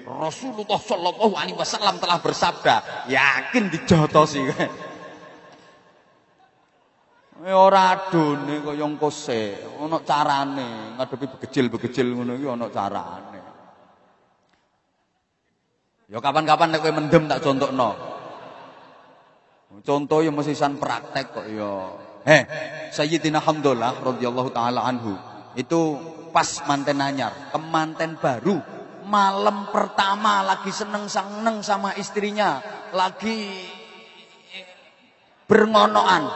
Rasulullah sallallahu alaihi wasallam telah bersabda, yakin dijotosi. Eh ora adone kaya kose, ana carane ngadepi begejil-begejil ngono iki ana carane. Ya kapan-kapan nek kowe mendem tak contohno. Contoh ya mesti san praktek kok ya. Eh, Sayyidina Hamdullah radhiyallahu taala anhu itu pas manten anyar, kemanten baru, malam pertama lagi seneng-seneng sama istrinya, lagi berngonoan.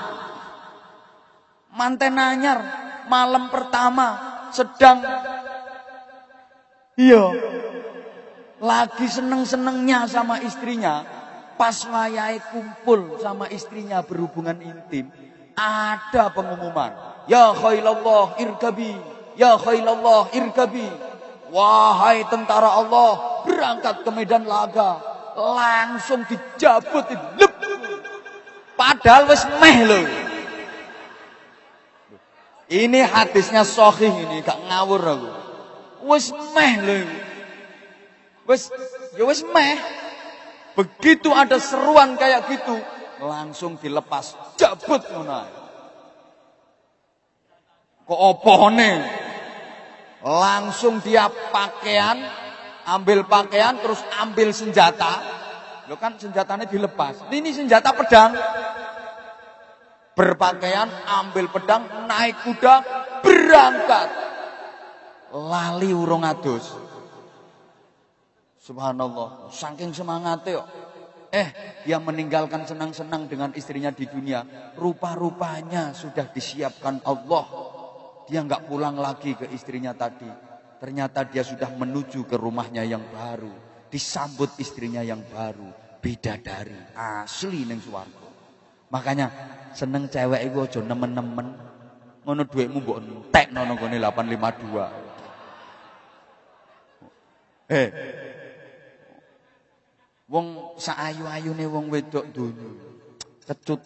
Manten anyar, malam pertama sedang iya lagi seneng-senengnya sama istrinya, pas wayai kumpul sama istrinya berhubungan intim, ada pengumuman, ya khailallah irkabi Ya khailallah irkabi. Wahai tentara Allah, berangkat ke medan laga. Langsung dijabut, lep. Padahal wis meh loh. Ini hadisnya sahih ini, gak ngawur aku. Wis meh loh. Wis ya wis meh. Begitu ada seruan kayak gitu, langsung dilepas, jabut ngono. Kok opone? Langsung dia pakaian, ambil pakaian, terus ambil senjata. Lo kan senjatanya dilepas. Ini senjata pedang. Berpakaian, ambil pedang, naik kuda, berangkat. Lali urung adus. Subhanallah, saking semangatnya. Eh, dia meninggalkan senang-senang dengan istrinya di dunia. Rupa-rupanya sudah disiapkan Allah dia nggak pulang lagi ke istrinya tadi. Ternyata dia sudah menuju ke rumahnya yang baru. Disambut istrinya yang baru. Bidadari. Asli neng suwargo. Makanya seneng cewek itu aja nemen-nemen. Ngono duitmu mbok entek nono gone 852. Eh. Wong saayu-ayune wong wedok donya. Kecut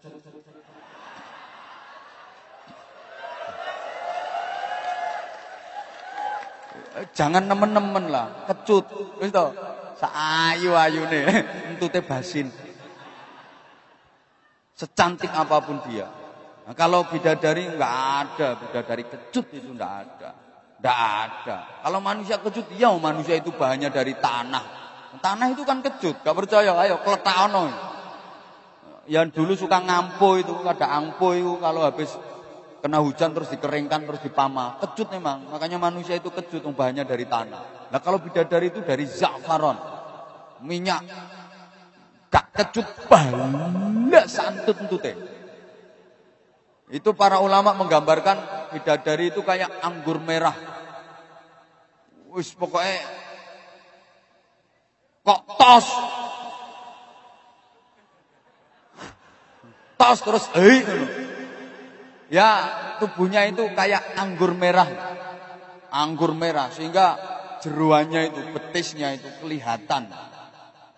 Jangan nemen-nemen lah, kecut. Wis to. Saayu-ayune [laughs] entute basin. Secantik apa pun dia. Nah, kalau bidadari enggak ada, bidadari kecut itu enggak ada. Enggak ada. Kalau manusia kecut, ya manusia itu bahannya dari tanah. Tanah itu kan kecut, gak percaya, ayo kletak ono. Yang dulu suka ngampo itu, ada ampo itu kalau habis Kena hujan terus dikeringkan terus dipama. Kecut memang. Makanya manusia itu kecut bahannya dari tanah. Nah kalau bidadari itu dari za'faron. Minyak. Gak kecut banyak santut entute. Itu para ulama menggambarkan bidadari itu kayak anggur merah. Wis pokoknya kok tos. Tos terus eh Ya tubuhnya itu kayak anggur merah. Anggur merah sehingga jeruannya itu, betisnya itu kelihatan.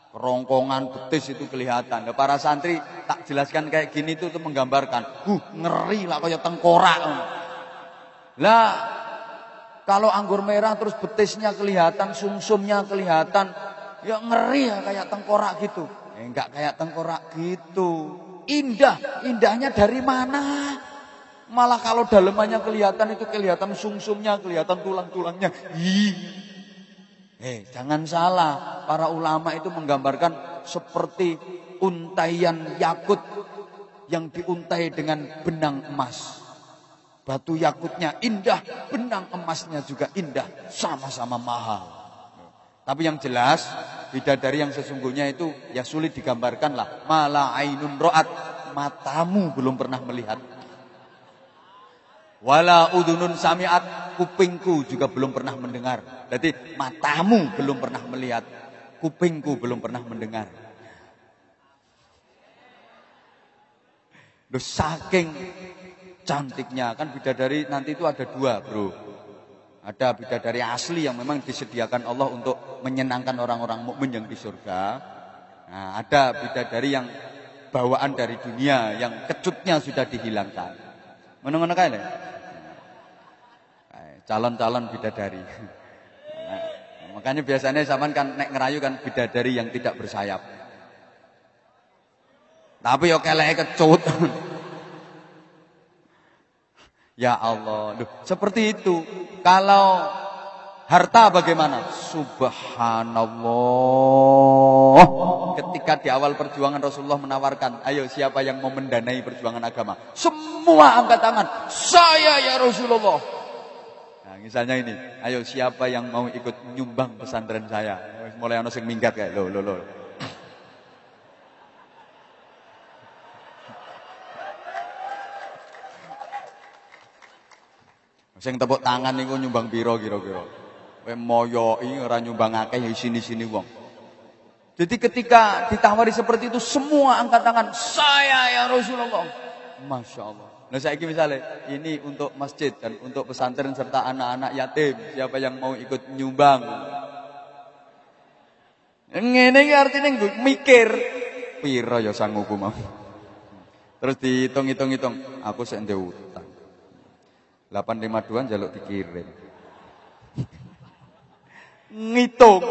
Kerongkongan betis itu kelihatan. Nah, para santri tak jelaskan kayak gini itu, itu menggambarkan. Huh, ngeri lah kayak tengkorak. Lah, kalau anggur merah terus betisnya kelihatan, sumsumnya kelihatan. Ya ngeri ya kayak tengkorak gitu. Eh, enggak kayak tengkorak gitu. Indah, indahnya dari mana? Malah kalau dalemannya kelihatan itu kelihatan sumsumnya, kelihatan tulang-tulangnya. Eh, jangan salah. Para ulama itu menggambarkan seperti untaian yakut yang diuntai dengan benang emas. Batu yakutnya indah, benang emasnya juga indah, sama-sama mahal. Tapi yang jelas, bidadari yang sesungguhnya itu ya sulit digambarkan lah. Mala ainun ro'at, matamu belum pernah melihat. Wala udunun samiat, kupingku juga belum pernah mendengar. Jadi matamu belum pernah melihat, kupingku belum pernah mendengar. Loh, saking cantiknya kan bidadari nanti itu ada dua bro. Ada bidadari asli yang memang disediakan Allah untuk menyenangkan orang-orang mukmin yang di surga. Nah, ada bidadari yang bawaan dari dunia yang kecutnya sudah dihilangkan. Lho. Calon-calon bidadari. Nah, makanya biasanya zaman kan nek ngerayu kan bidadari yang tidak bersayap. Tapi yo keleke kecut. [laughs] ya Allah, Duh, seperti itu. Kalau harta bagaimana? Subhanallah. Ketika di awal perjuangan Rasulullah menawarkan, ayo siapa yang mau mendanai perjuangan agama? Semua angkat tangan. Saya ya Rasulullah. Misalnya ini, ayo siapa yang mau ikut nyumbang pesantren saya? Mulai ono sing minggat kayak lo lo lo. Sing tepuk tangan niku nyumbang piro kira-kira. Kowe moyoki ora nyumbang akeh ya sini-sini wong. Jadi ketika ditawari seperti itu semua angkat tangan, saya ya Rasulullah. Masya Allah. Nah saya misalnya ini untuk masjid dan untuk pesantren serta anak-anak yatim. Siapa yang mau ikut nyumbang? Ngene artinya mikir piro ya sanggupku mau. Terus dihitung-hitung-hitung, aku sik utang. 852 jaluk dikirim. Ngitung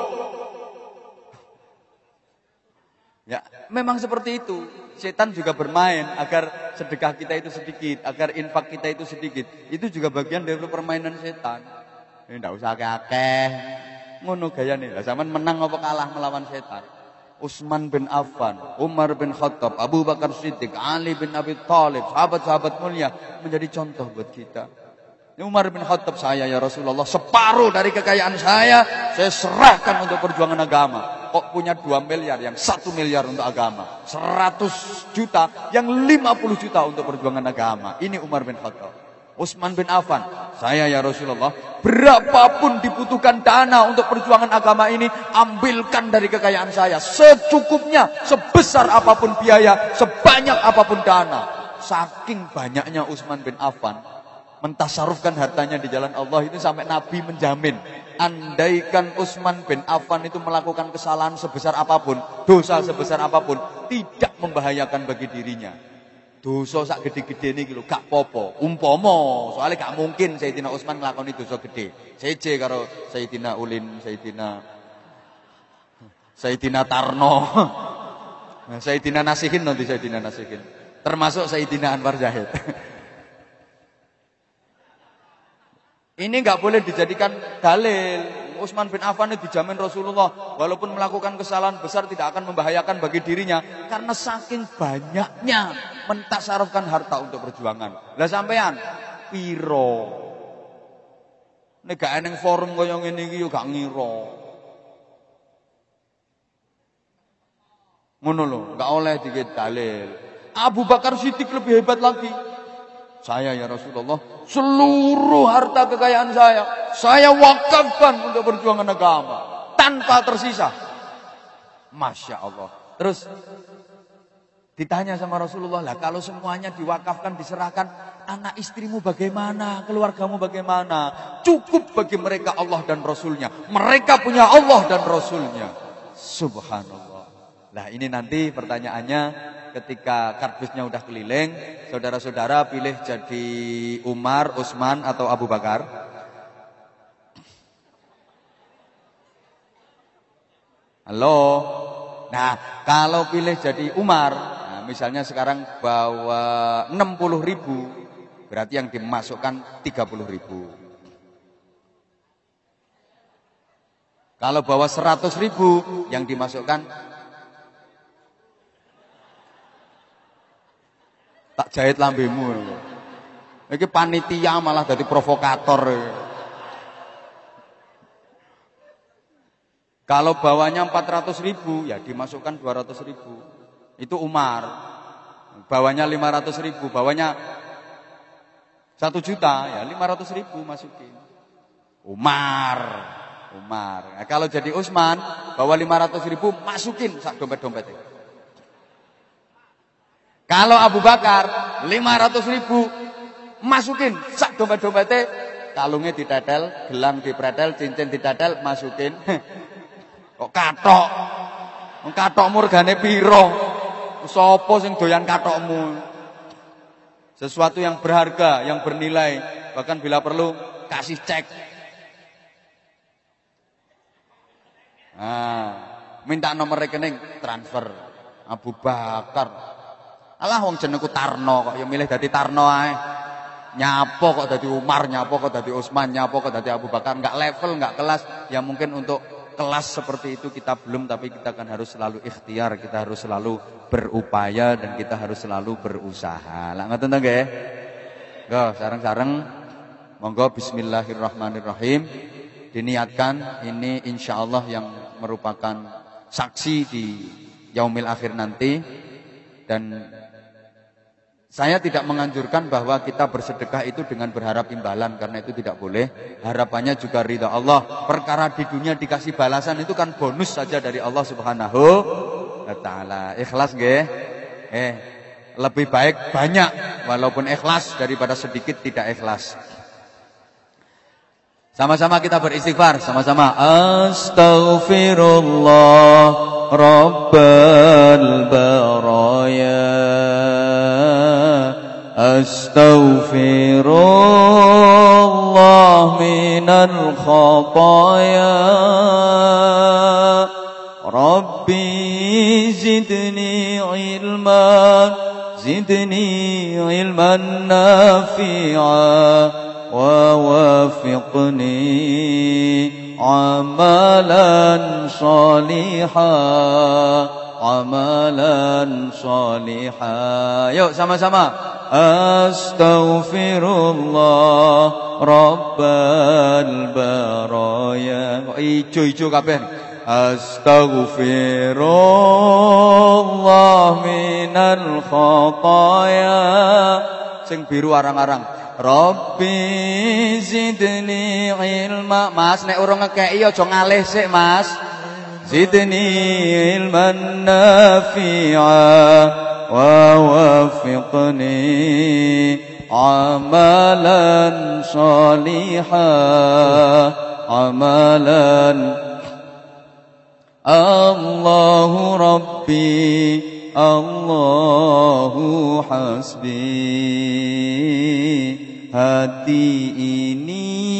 Ya, memang seperti itu. Setan juga bermain agar sedekah kita itu sedikit, agar infak kita itu sedikit. Itu juga bagian dari permainan setan. Ini tidak usah akeh. Ngono gaya nih. Zaman menang apa kalah melawan setan. Utsman bin Affan, Umar bin Khattab, Abu Bakar Siddiq, Ali bin Abi Thalib, sahabat-sahabat mulia menjadi contoh buat kita. Umar bin Khattab saya ya Rasulullah separuh dari kekayaan saya saya serahkan untuk perjuangan agama. Kok punya 2 miliar yang 1 miliar untuk agama. 100 juta yang 50 juta untuk perjuangan agama. Ini Umar bin Khattab. Utsman bin Affan, saya ya Rasulullah, berapapun dibutuhkan dana untuk perjuangan agama ini, ambilkan dari kekayaan saya secukupnya, sebesar apa pun biaya, sebanyak apa pun dana. Saking banyaknya Utsman bin Affan, mentasarufkan hartanya di jalan Allah itu sampai Nabi menjamin andaikan Utsman bin Affan itu melakukan kesalahan sebesar apa pun, dosa sebesar apa pun, tidak membahayakan bagi dirinya. Dosa sak gede-gede ini gitu, gak popo, umpomo, soalnya gak mungkin Sayyidina Utsman ngelakoni dosa gede. Seje karo Sayyidina Ulin, Sayyidina Sayyidina Tarno, [laughs] nah, Sayyidina Nasihin nanti Sayyidina Nasihin, termasuk Sayyidina Anwar Zahid. [laughs] Ini nggak boleh dijadikan dalil. Utsman bin Affan itu dijamin Rasulullah walaupun melakukan kesalahan besar tidak akan membahayakan bagi dirinya karena saking banyaknya mentasarufkan harta untuk perjuangan. Lah sampean piro? Nek gak eneng forum kaya ngene iki yo gak ngira. Ngono lho, gak oleh dikit dalil. Abu Bakar Siddiq lebih hebat lagi. Saya ya Rasulullah, seluruh harta kekayaan saya, saya wakafkan untuk perjuangan agama. Tanpa tersisa. Masya Allah. Terus, Ditanya sama Rasulullah, lah kalau semuanya diwakafkan, diserahkan, anak istrimu bagaimana, keluargamu bagaimana? Cukup bagi mereka Allah dan Rasulnya. Mereka punya Allah dan Rasulnya. Subhanallah. Nah ini nanti pertanyaannya ketika kardusnya udah keliling, saudara-saudara pilih jadi Umar, Utsman atau Abu Bakar? Halo? Nah, kalau pilih jadi Umar, misalnya sekarang bawa 60 ribu, berarti yang dimasukkan 30 ribu. Kalau bawa 100 ribu, yang dimasukkan tak jahit lambemu. Ini panitia malah jadi provokator. Kalau bawanya 400 ribu, ya dimasukkan 200 ribu. Itu Umar. Bawanya 500 ribu, bawanya 1 juta, ya 500 ribu masukin. Umar. Umar. Nah, kalau jadi Utsman, bawa 500 ribu, masukin sak dompet-dompetnya. Kalau Abu Bakar, 500 ribu, masukin sak dompet-dompetnya, kalungnya didadel, gelang dipredel, cincin didadel, masukin. [laughs] Kok katok? Katokmu regane piro? Sopo sing doyan katokmu? Sesuatu yang berharga, yang bernilai, bahkan bila perlu kasih cek. Nah, minta nomor rekening transfer Abu Bakar. Alah wong jenengku Tarno kok ya milih dadi Tarno ae. Nyapo kok dadi Umar, nyapo kok dadi Utsman, nyapo kok dadi Abu Bakar, enggak level, enggak kelas. Ya mungkin untuk kelas seperti itu kita belum tapi kita akan harus selalu ikhtiar, kita harus selalu berupaya dan kita harus selalu berusaha. Lah ngoten to nggih? Go, sareng-sareng monggo bismillahirrahmanirrahim. Diniatkan ini insya Allah yang merupakan saksi di yaumil akhir nanti dan saya tidak menganjurkan bahwa kita bersedekah itu dengan berharap imbalan karena itu tidak boleh. Harapannya juga ridha Allah. Perkara di dunia dikasih balasan itu kan bonus saja dari Allah Subhanahu wa taala. Ikhlas nggih? Eh, lebih baik banyak walaupun ikhlas daripada sedikit tidak ikhlas. Sama-sama kita beristighfar, sama-sama astaghfirullah rabbal baraya أستغفر الله من الخطايا ربي زدني علما زدني علما نافعا ووافقني عملا صالحا amalan salihah. Yuk sama-sama. Astaghfirullah Rabbal baraya. Kok ijo-ijo kabeh. Astaghfirullah minal khataya. Sing biru arang-arang. Rabbi zidni ilma. Mas nek urung ngekeki aja ngalih sik, Mas. زدني علما نافعا ووفقني عملا صالحا عملا الله ربي الله حسبي hati ini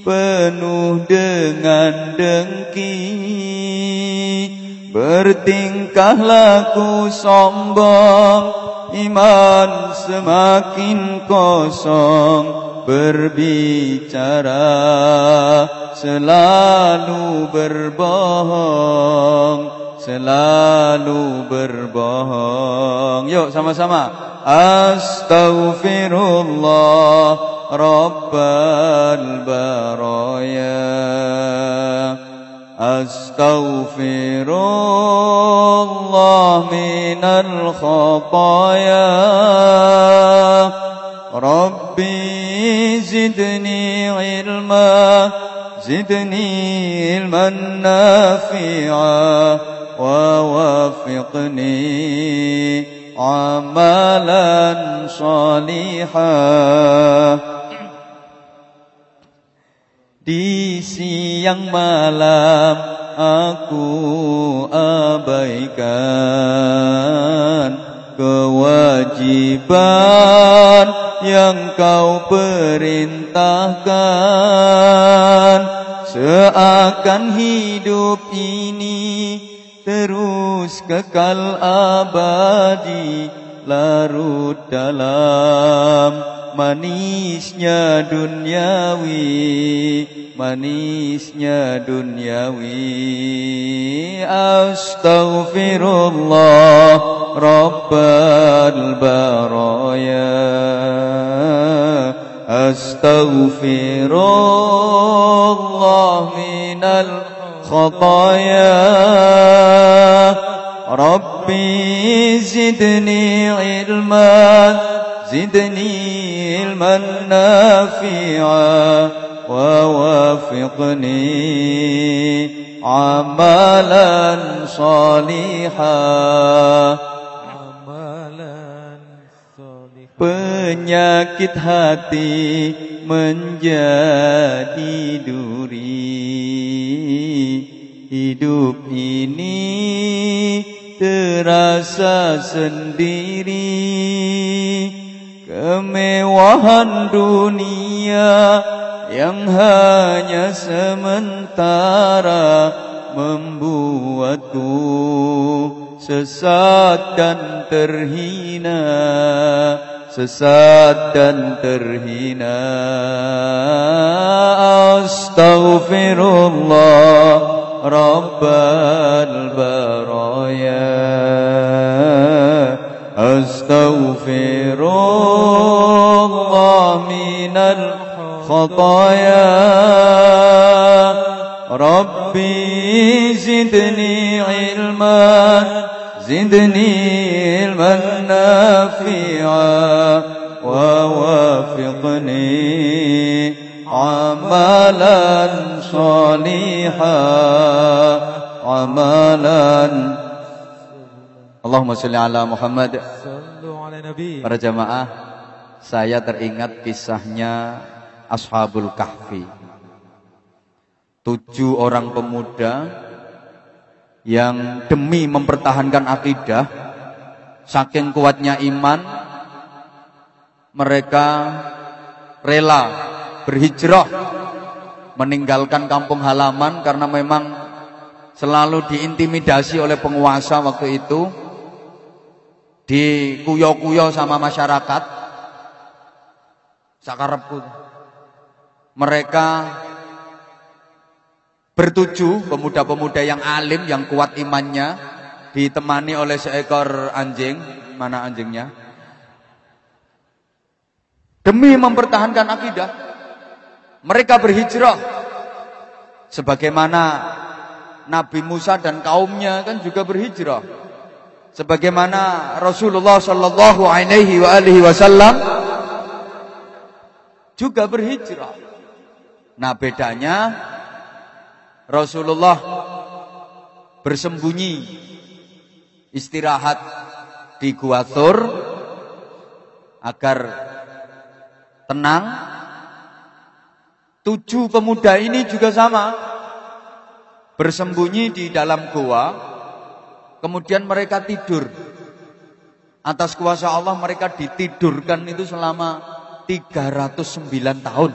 penuh dengan dengki Bertingkah laku sombong Iman semakin kosong. Berbicara Selalu berbohong Selalu berbohong. Yuk sama-sama. Astaghfirullah Rabbal Baraya. أستغفر الله من الخطايا. ربي زدني علما زدني علما نافعا ووفقا ووفقني عملا صالحا. Di siang malam aku abaikan kewajiban yang kau perintahkan. Seakan hidup ini terus kekal abadi larut dalam manisnya duniawi manisnya duniawi. Astaghfirullah rabbal baraya. Astaghfirullah minal khataya. Rabbi zidni ilma zidni علما نافعا ووافقني عملا صالحا Penyakit hati menjadi duri Hidup ini terasa sendiri kemewahan dunia yang hanya sementara membuatku sesat dan terhina sesat dan terhina. Astaghfirullah rabbal baraya أستغفر الله من الخطايا. ربي زدني علما زدني علما نافعا ووافقني عملا صالحا. عملا Allahumma sholli ala Muhammad. Para jamaah, saya teringat kisahnya Ashabul Kahfi. Tujuh orang pemuda yang demi mempertahankan akidah, saking kuatnya iman, mereka rela berhijrah meninggalkan kampung halaman karena memang selalu diintimidasi oleh penguasa waktu itu dikuyo-kuyo sama masyarakat. Sakarepku mereka bertuju pemuda-pemuda yang alim yang kuat imannya ditemani oleh seekor anjing. Mana anjingnya? Demi mempertahankan akidah mereka berhijrah. Sebagaimana Nabi Musa dan kaumnya kan juga berhijrah sebagaimana Rasulullah sallallahu alaihi wasallam juga berhijrah. Nah, bedanya Rasulullah bersembunyi istirahat di Gua Thur agar tenang. Tujuh pemuda ini juga sama bersembunyi di dalam gua Kemudian mereka tidur. Atas kuasa Allah mereka ditidurkan itu selama 309 tahun.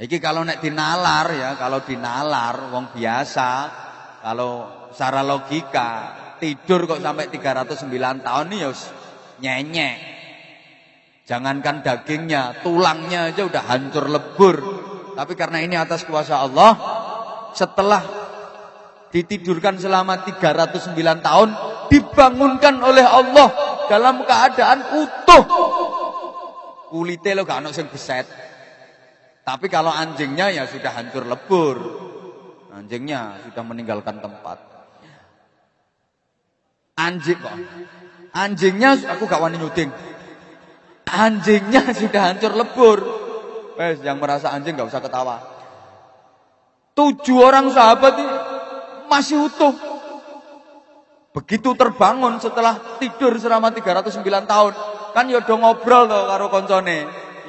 Iki kalau nek dinalar ya, kalau dinalar wong biasa, kalau secara logika tidur kok sampai 309 tahun nih ya nyenyek. Jangankan dagingnya, tulangnya aja udah hancur lebur. Tapi karena ini atas kuasa Allah, setelah ditidurkan selama 309 tahun, dibangunkan oleh Allah dalam keadaan utuh. Kulitnya lo gak ada beset. Tapi kalau anjingnya ya sudah hancur lebur. Anjingnya sudah meninggalkan tempat. Anjing kok. Anjingnya aku gak wani nyuting. Anjingnya sudah hancur lebur. Wes yang merasa anjing gak usah ketawa. Tujuh orang sahabat ini masih utuh. Begitu terbangun setelah tidur selama 309 tahun, kan ya udah ngobrol tuh karo koncone.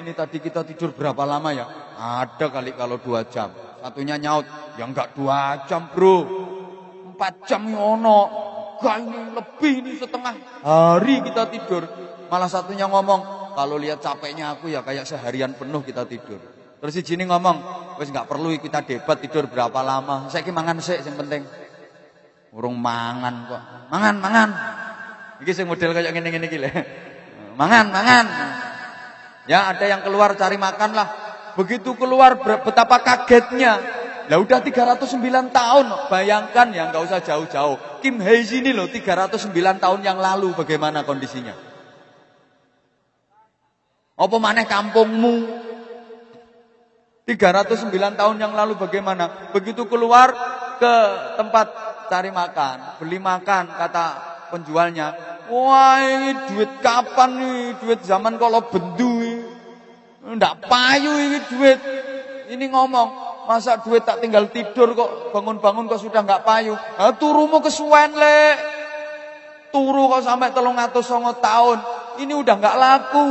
Ini tadi kita tidur berapa lama ya? Ada kali kalau dua jam. Satunya nyaut, ya enggak dua jam bro. Empat jam yono. Enggak ini lebih ini setengah hari kita tidur. Malah satunya ngomong, kalau lihat capeknya aku ya kayak seharian penuh kita tidur. Terus si Jini ngomong, wes nggak perlu kita debat tidur berapa lama. Saya mangan sih yang penting. Urung mangan kok. Mangan, mangan. Iki sing model kayak ngene-ngene iki [laughs] Mangan, mangan. Ya, ada yang keluar cari makan lah. Begitu keluar betapa kagetnya. Lah udah 309 tahun. Bayangkan ya nggak usah jauh-jauh. Kim Hei ini loh 309 tahun yang lalu bagaimana kondisinya? Apa maneh kampungmu? 309 tahun yang lalu bagaimana? Begitu keluar ke tempat cari makan, beli makan kata penjualnya, "Wah, ini duit kapan nih? Duit zaman kalau bendu Ndak payu ini duit." Ini ngomong, "Masa duit tak tinggal tidur kok bangun-bangun kok sudah nggak payu?" Ah, turumu kesuwen, Le. Turu kok sampai telung atau songo tahun. Ini udah nggak laku.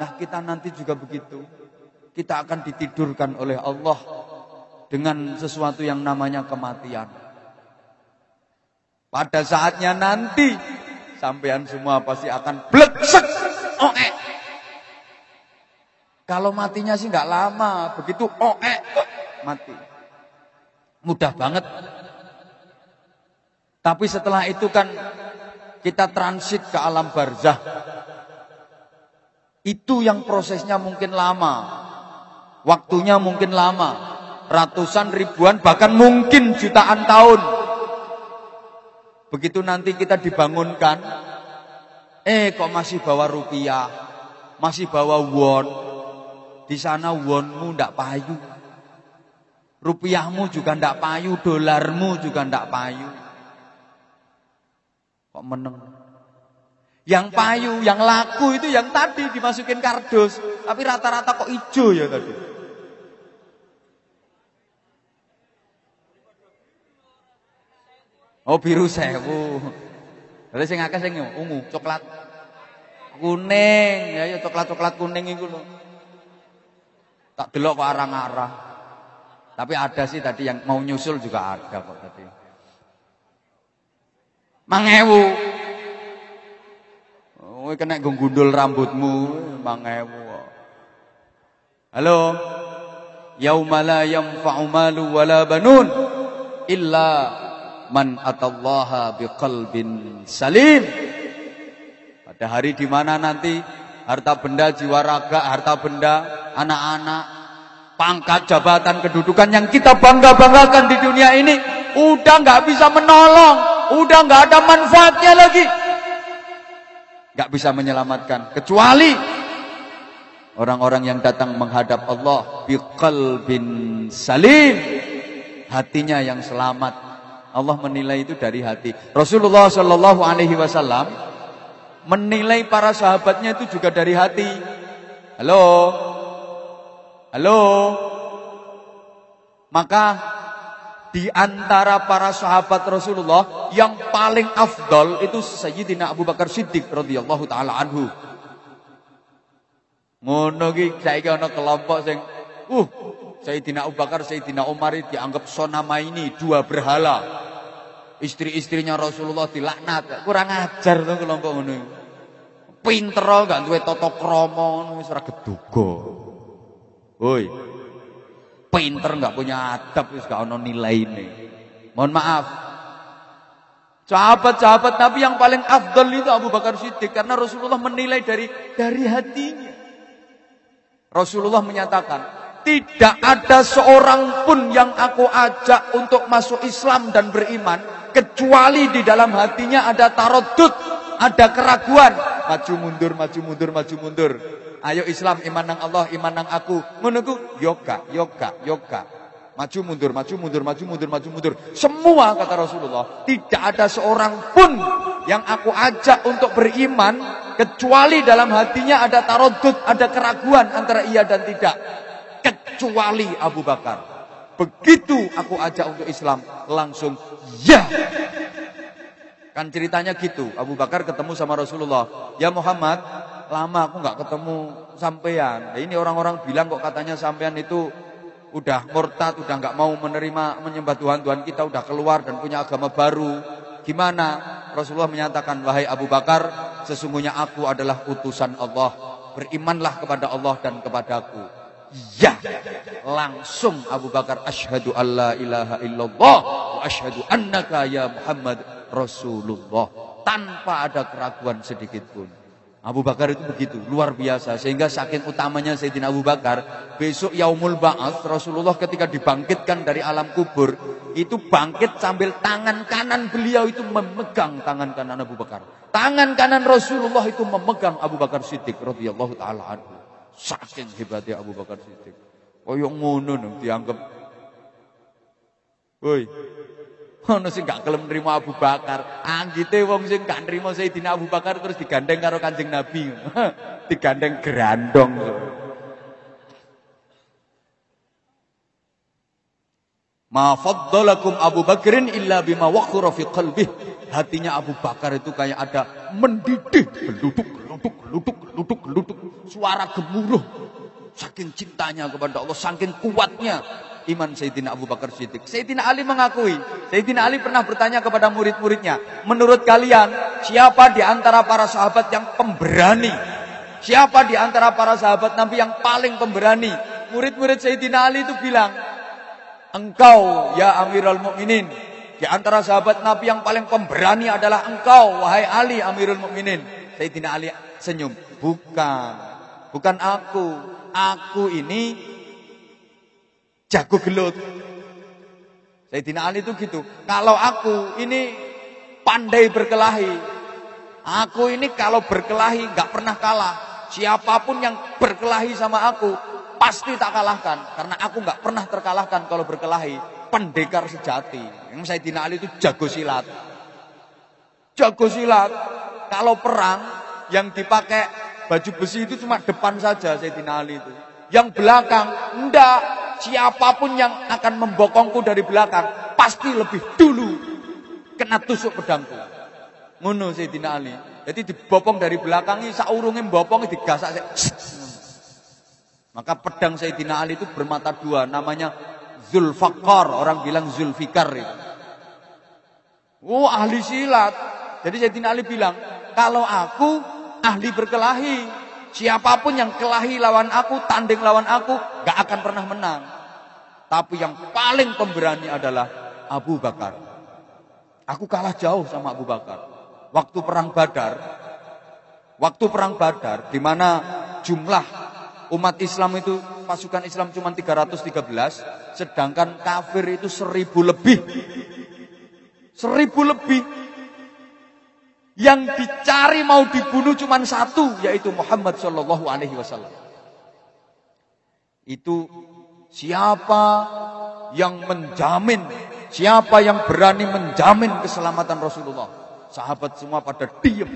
Nah, kita nanti juga begitu kita akan ditidurkan oleh Allah dengan sesuatu yang namanya kematian. Pada saatnya nanti sampean semua pasti akan bleksek. Eh. Kalau matinya sih nggak lama, begitu eh mati. Mudah banget. Tapi setelah itu kan kita transit ke alam barzah. Itu yang prosesnya mungkin lama. Waktunya mungkin lama, ratusan ribuan bahkan mungkin jutaan tahun. Begitu nanti kita dibangunkan, eh kok masih bawa rupiah, masih bawa won. Di sana wonmu ndak payu. Rupiahmu juga ndak payu, dolarmu juga ndak payu. Kok meneng? Yang payu, yang laku itu yang tadi dimasukin kardus, tapi rata-rata kok hijau ya tadi. Oh biru sewu. Terus sing akeh sing ungu, coklat. Kuning, ya coklat-coklat kuning iku lho. Tak delok kok arang-arang. Tapi ada sih tadi yang mau nyusul juga ada kok tadi. Mangewu. Oh, kena gundul rambutmu, mangewu. Halo. Yauma la yanfa'u malu wala banun illa man atallaha biqalbin salim. Pada hari di mana nanti harta benda, jiwa raga, harta benda, anak-anak, pangkat, jabatan, kedudukan yang kita bangga-banggakan di dunia ini udah nggak bisa menolong, udah nggak ada manfaatnya lagi. nggak bisa menyelamatkan kecuali orang-orang yang datang menghadap Allah biqalbin salim, hatinya yang selamat Allah menilai itu dari hati. Rasulullah Shallallahu Alaihi Wasallam menilai para sahabatnya itu juga dari hati. Halo, halo. Maka di antara para sahabat Rasulullah yang paling afdol itu Sayyidina Abu Bakar Siddiq radhiyallahu taala anhu. Ngono ki saiki ana kelompok sing uh Sayyidina Abu Bakar, Sayyidina Umar dianggap sonama ini dua berhala. Istri-istrinya Rasulullah dilaknat. Kurang ajar tuh kelompok ngono. Pinter gak duwe tata krama ngono wis ora. Woi. Pinter gak punya adab wis gak ono nilaine. Mohon maaf. Sahabat-sahabat Nabi yang paling afdal itu Abu Bakar Siddiq karena Rasulullah menilai dari dari hatinya. Rasulullah menyatakan, tidak ada seorang pun yang aku ajak untuk masuk Islam dan beriman kecuali di dalam hatinya ada tarodut, ada keraguan, maju mundur, maju mundur, maju mundur. Ayo Islam iman nang Allah, iman nang aku. Menunggu yoga, yoga, yoga. Maju mundur, maju mundur, maju mundur, maju mundur. Semua kata Rasulullah, tidak ada seorang pun yang aku ajak untuk beriman kecuali dalam hatinya ada tarodut, ada keraguan antara iya dan tidak. Kecuali Abu Bakar. Begitu aku ajak untuk Islam, langsung ya. Kan ceritanya gitu. Abu Bakar ketemu sama Rasulullah. Ya Muhammad, lama aku nggak ketemu sampean. Nah, ini orang-orang bilang kok katanya sampean itu udah murtad, udah nggak mau menerima menyembah Tuhan Tuhan kita, udah keluar dan punya agama baru. Gimana? Rasulullah menyatakan, wahai Abu Bakar, sesungguhnya aku adalah utusan Allah. Berimanlah kepada Allah dan kepadaku. Ya, langsung Abu Bakar asyhadu alla ilaha illallah wa asyhadu annaka ya Muhammad Rasulullah tanpa ada keraguan sedikit pun. Abu Bakar itu begitu, luar biasa. Sehingga saking utamanya Sayyidina Abu Bakar, besok Yaumul Ba'ats, Rasulullah ketika dibangkitkan dari alam kubur, itu bangkit sambil tangan kanan beliau itu memegang tangan kanan Abu Bakar. Tangan kanan Rasulullah itu memegang Abu Bakar Siddiq radhiyallahu taala anhu. Saking hebatnya Abu Bakar Siddiq. yang ngono dianggap Woi, Ono sing gak kelem nrimo Abu Bakar. Anggite wong sing gak nrimo Sayyidina Abu Bakar terus digandeng karo Kanjeng Nabi. [laughs] digandeng gerandong. Ma faddalakum Abu Bakrin illa bima waqara fi qalbih. Hatinya Abu Bakar itu kayak ada mendidih, geluduk, geluduk, geluduk, geluduk, geluduk, suara gemuruh. Saking cintanya kepada Allah, saking kuatnya iman Sayyidina Abu Bakar Siddiq. Sayyidina Ali mengakui, Sayyidina Ali pernah bertanya kepada murid-muridnya, menurut kalian siapa di antara para sahabat yang pemberani? Siapa di antara para sahabat Nabi yang paling pemberani? Murid-murid Sayyidina Ali itu bilang, engkau ya Amirul Mukminin. Di antara sahabat Nabi yang paling pemberani adalah engkau, wahai Ali Amirul Mukminin. Sayyidina Ali senyum, bukan, bukan aku. Aku ini jago gelut. Sayyidina Ali itu gitu. Kalau aku ini pandai berkelahi. Aku ini kalau berkelahi nggak pernah kalah. Siapa pun yang berkelahi sama aku pasti tak kalahkan. Karena aku nggak pernah terkalahkan kalau berkelahi. Pendekar sejati. Yang Sayyidina Ali itu jago silat. Jago silat. Kalau perang yang dipakai baju besi itu cuma depan saja Sayyidina Ali itu. Yang belakang enggak siapa pun yang akan membokongku dari belakang pasti lebih dulu kena tusuk pedangku. Ngono Sayyidina Ali. Jadi dibopong dari belakang ini saurunge mbopong digasak. Maka pedang Sayyidina Ali itu bermata dua, namanya Zulfakar, orang bilang Zulfikar. Oh, ahli silat. Jadi Sayyidina Ali bilang, kalau aku ahli berkelahi, Siapa pun yang kelahi lawan aku, tanding lawan aku, gak akan pernah menang. Tapi yang paling pemberani adalah Abu Bakar. Aku kalah jauh sama Abu Bakar. Waktu perang Badar, waktu perang Badar, di mana jumlah umat Islam itu pasukan Islam cuma 313, sedangkan kafir itu seribu lebih. Seribu lebih. Yang dicari mau dibunuh cuma satu, yaitu Muhammad Shallallahu Alaihi Wasallam. Itu siapa yang menjamin, siapa yang berani menjamin keselamatan Rasulullah. Sahabat semua pada diem.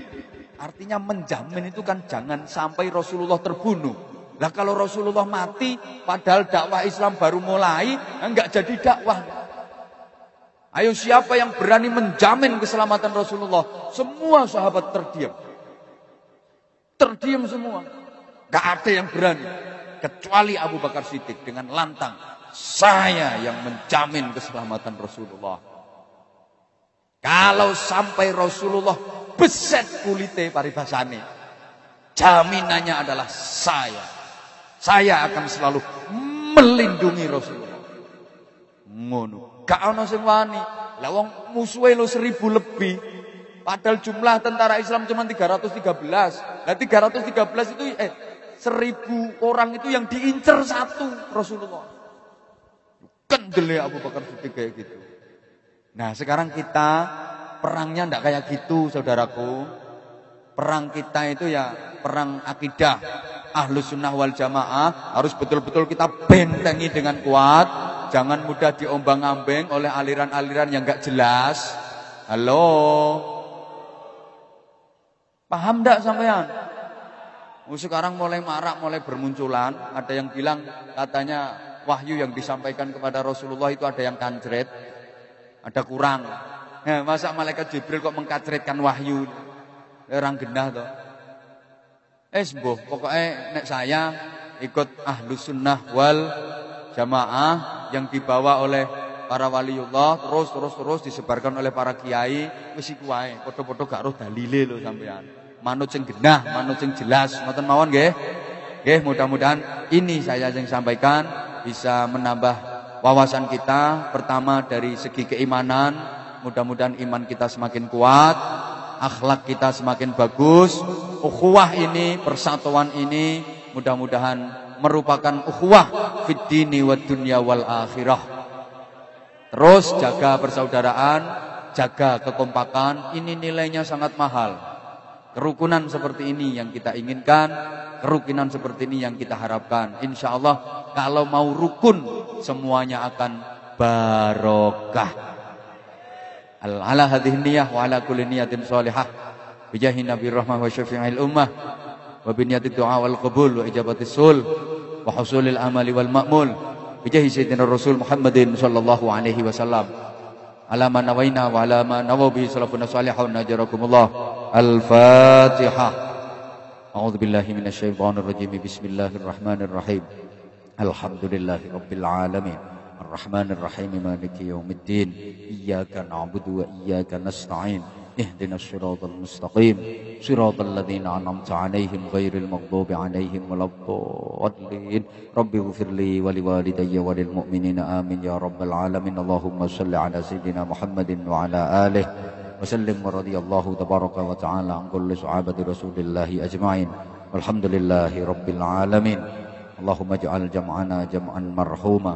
Artinya menjamin itu kan jangan sampai Rasulullah terbunuh. Lah kalau Rasulullah mati, padahal dakwah Islam baru mulai, enggak jadi dakwah. Ayo siapa yang berani menjamin keselamatan Rasulullah? Semua sahabat terdiam. Terdiam semua. Gak ada yang berani. Kecuali Abu Bakar Siddiq dengan lantang. Saya yang menjamin keselamatan Rasulullah. Kalau sampai Rasulullah beset kulite paribasane. Jaminannya adalah saya. Saya akan selalu melindungi Rasulullah. Ngono. Gak ono sing wani. Lah wong musuhe lo seribu lebih. Padahal jumlah tentara Islam cuma 313. Nah 313 itu eh seribu orang itu yang diincer satu Rasulullah. Kendele Abu Bakar Siddiq kayak gitu. Nah sekarang kita perangnya ndak kayak gitu saudaraku. Perang kita itu ya perang akidah. Ahlus sunnah wal jamaah harus betul-betul kita bentengi dengan kuat jangan mudah diombang-ambing oleh aliran-aliran yang gak jelas. Halo. Paham enggak sampean? Oh, sekarang mulai marak, mulai bermunculan. Ada yang bilang katanya wahyu yang disampaikan kepada Rasulullah itu ada yang kancret, ada kurang. Ya, masa malaikat Jibril kok mengkacretkan wahyu? Orang genah toh. Eh sembuh, pokoknya nek saya ikut ahlu sunnah wal jamaah yang dibawa oleh para waliullah terus terus terus disebarkan oleh para kiai wis iku wae. Padha-padha gak roh dalile lho sampean manut sing genah manut sing jelas. Ngoten mawon nggih? Nggih mudah-mudahan ini saya yang sampaikan bisa menambah wawasan kita pertama dari segi keimanan. Mudah-mudahan iman kita semakin kuat akhlak kita semakin bagus ukhuwah ini persatuan ini mudah-mudahan merupakan ukhuwah fid dini wal akhirah. Terus jaga persaudaraan jaga kekompakan ini nilainya sangat mahal. Kerukunan seperti ini yang kita inginkan kerukunan seperti ini yang kita harapkan. Insya Allah kalau mau rukun semuanya akan barokah. Ala hadhihi wa ala kulli niyatin salihah bijahi nabi rahmah wa syafi'il ummah wa bi niyati du'a wal qabul wa ijabati sul wa husulil amali wal ma'mul bijahi sayyidina rasul Muhammadin sallallahu alaihi wasallam ala ma nawaina wa ala ma nawaw bi salafuna salihun najarakumullah al-fatihah أعوذ بالله من الشيطان الرجيم بسم الله الرحمن الرحيم الحمد لله رب العالمين الرحمن الرحيم مالك يوم الدين اهدنا الصراط المستقيم. صراط الذين أنعمت عليهم غير المغضوب عليهم ولا الضالين. رب اغفر لي ولوالدي وللمؤمنين. آمين يا رب العالمين. اللهم صل على سيدنا محمد وعلى آله وسلم. ورضي الله تبارك وتعالى عن كل صحابة رسول الله أجمعين. والحمد لله رب العالمين. اللهم اجعل جمعنا جمعا مرحوما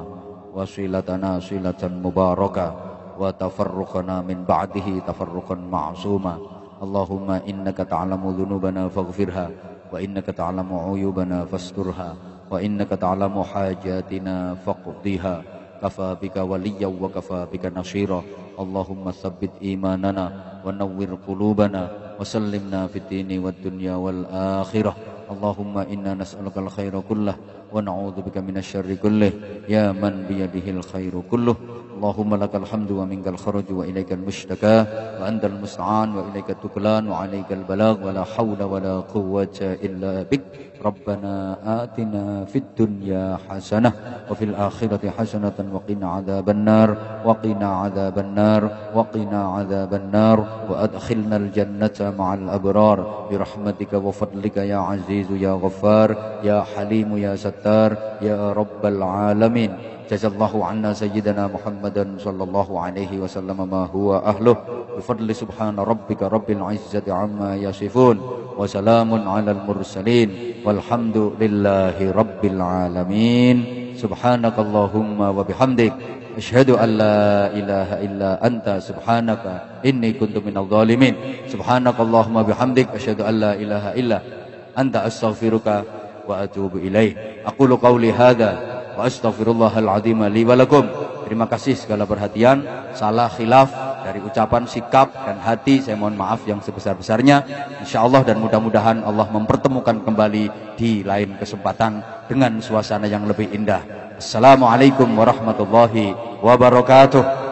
وصلتنا صلة مباركة. وتفرقنا من بعده تفرقا معصوما. اللهم إنك تعلم ذنوبنا فاغفرها وإنك تعلم عيوبنا فاسترها وإنك تعلم حاجاتنا فاقضيها. كفى بك وليا وكفى بك نصيرا. اللهم ثبت إيماننا ونور قلوبنا وسلمنا في الدين والدنيا والآخرة. اللهم إنا نسألك الخير كله ونعوذ بك من الشر كله. يا من بيده الخير كله. اللهم لك الحمد ومنك الخرج وإليك المشتكى وأنت المستعان وإليك التكلان وعليك البلاغ. ولا حول ولا قوة إلا بك. ربنا آتنا في الدنيا حسنة وفي الآخرة حسنة وقنا عذاب النار وقنا عذاب النار وقنا عذاب النار وأدخلنا الجنة مع الأبرار. برحمتك وفضلك يا عزيز يا غفار يا حليم يا ستار يا رب العالمين. jazakallahu anna sayyidana Muhammadan sallallahu alaihi wasallam ma huwa ahluh. Bifadli subhana rabbika rabbil izzati amma yasifun wa salamun alal mursalin. Walhamdulillahi rabbil alamin. Subhanakallahumma wa bihamdik. Asyhadu an la ilaha illa anta. Subhanaka inni kuntu minal zalimin. Subhanakallahumma bihamdik. Asyhadu an la ilaha illa anta. Astaghfiruka wa atubu ilaih aqulu qawli hadza wa astaghfirullahaladzim li walakum. Terima kasih segala perhatian, salah khilaf dari ucapan, sikap dan hati saya mohon maaf yang sebesar-besarnya. Insyaallah dan mudah-mudahan Allah mempertemukan kembali di lain kesempatan dengan suasana yang lebih indah. Assalamualaikum warahmatullahi wabarakatuh.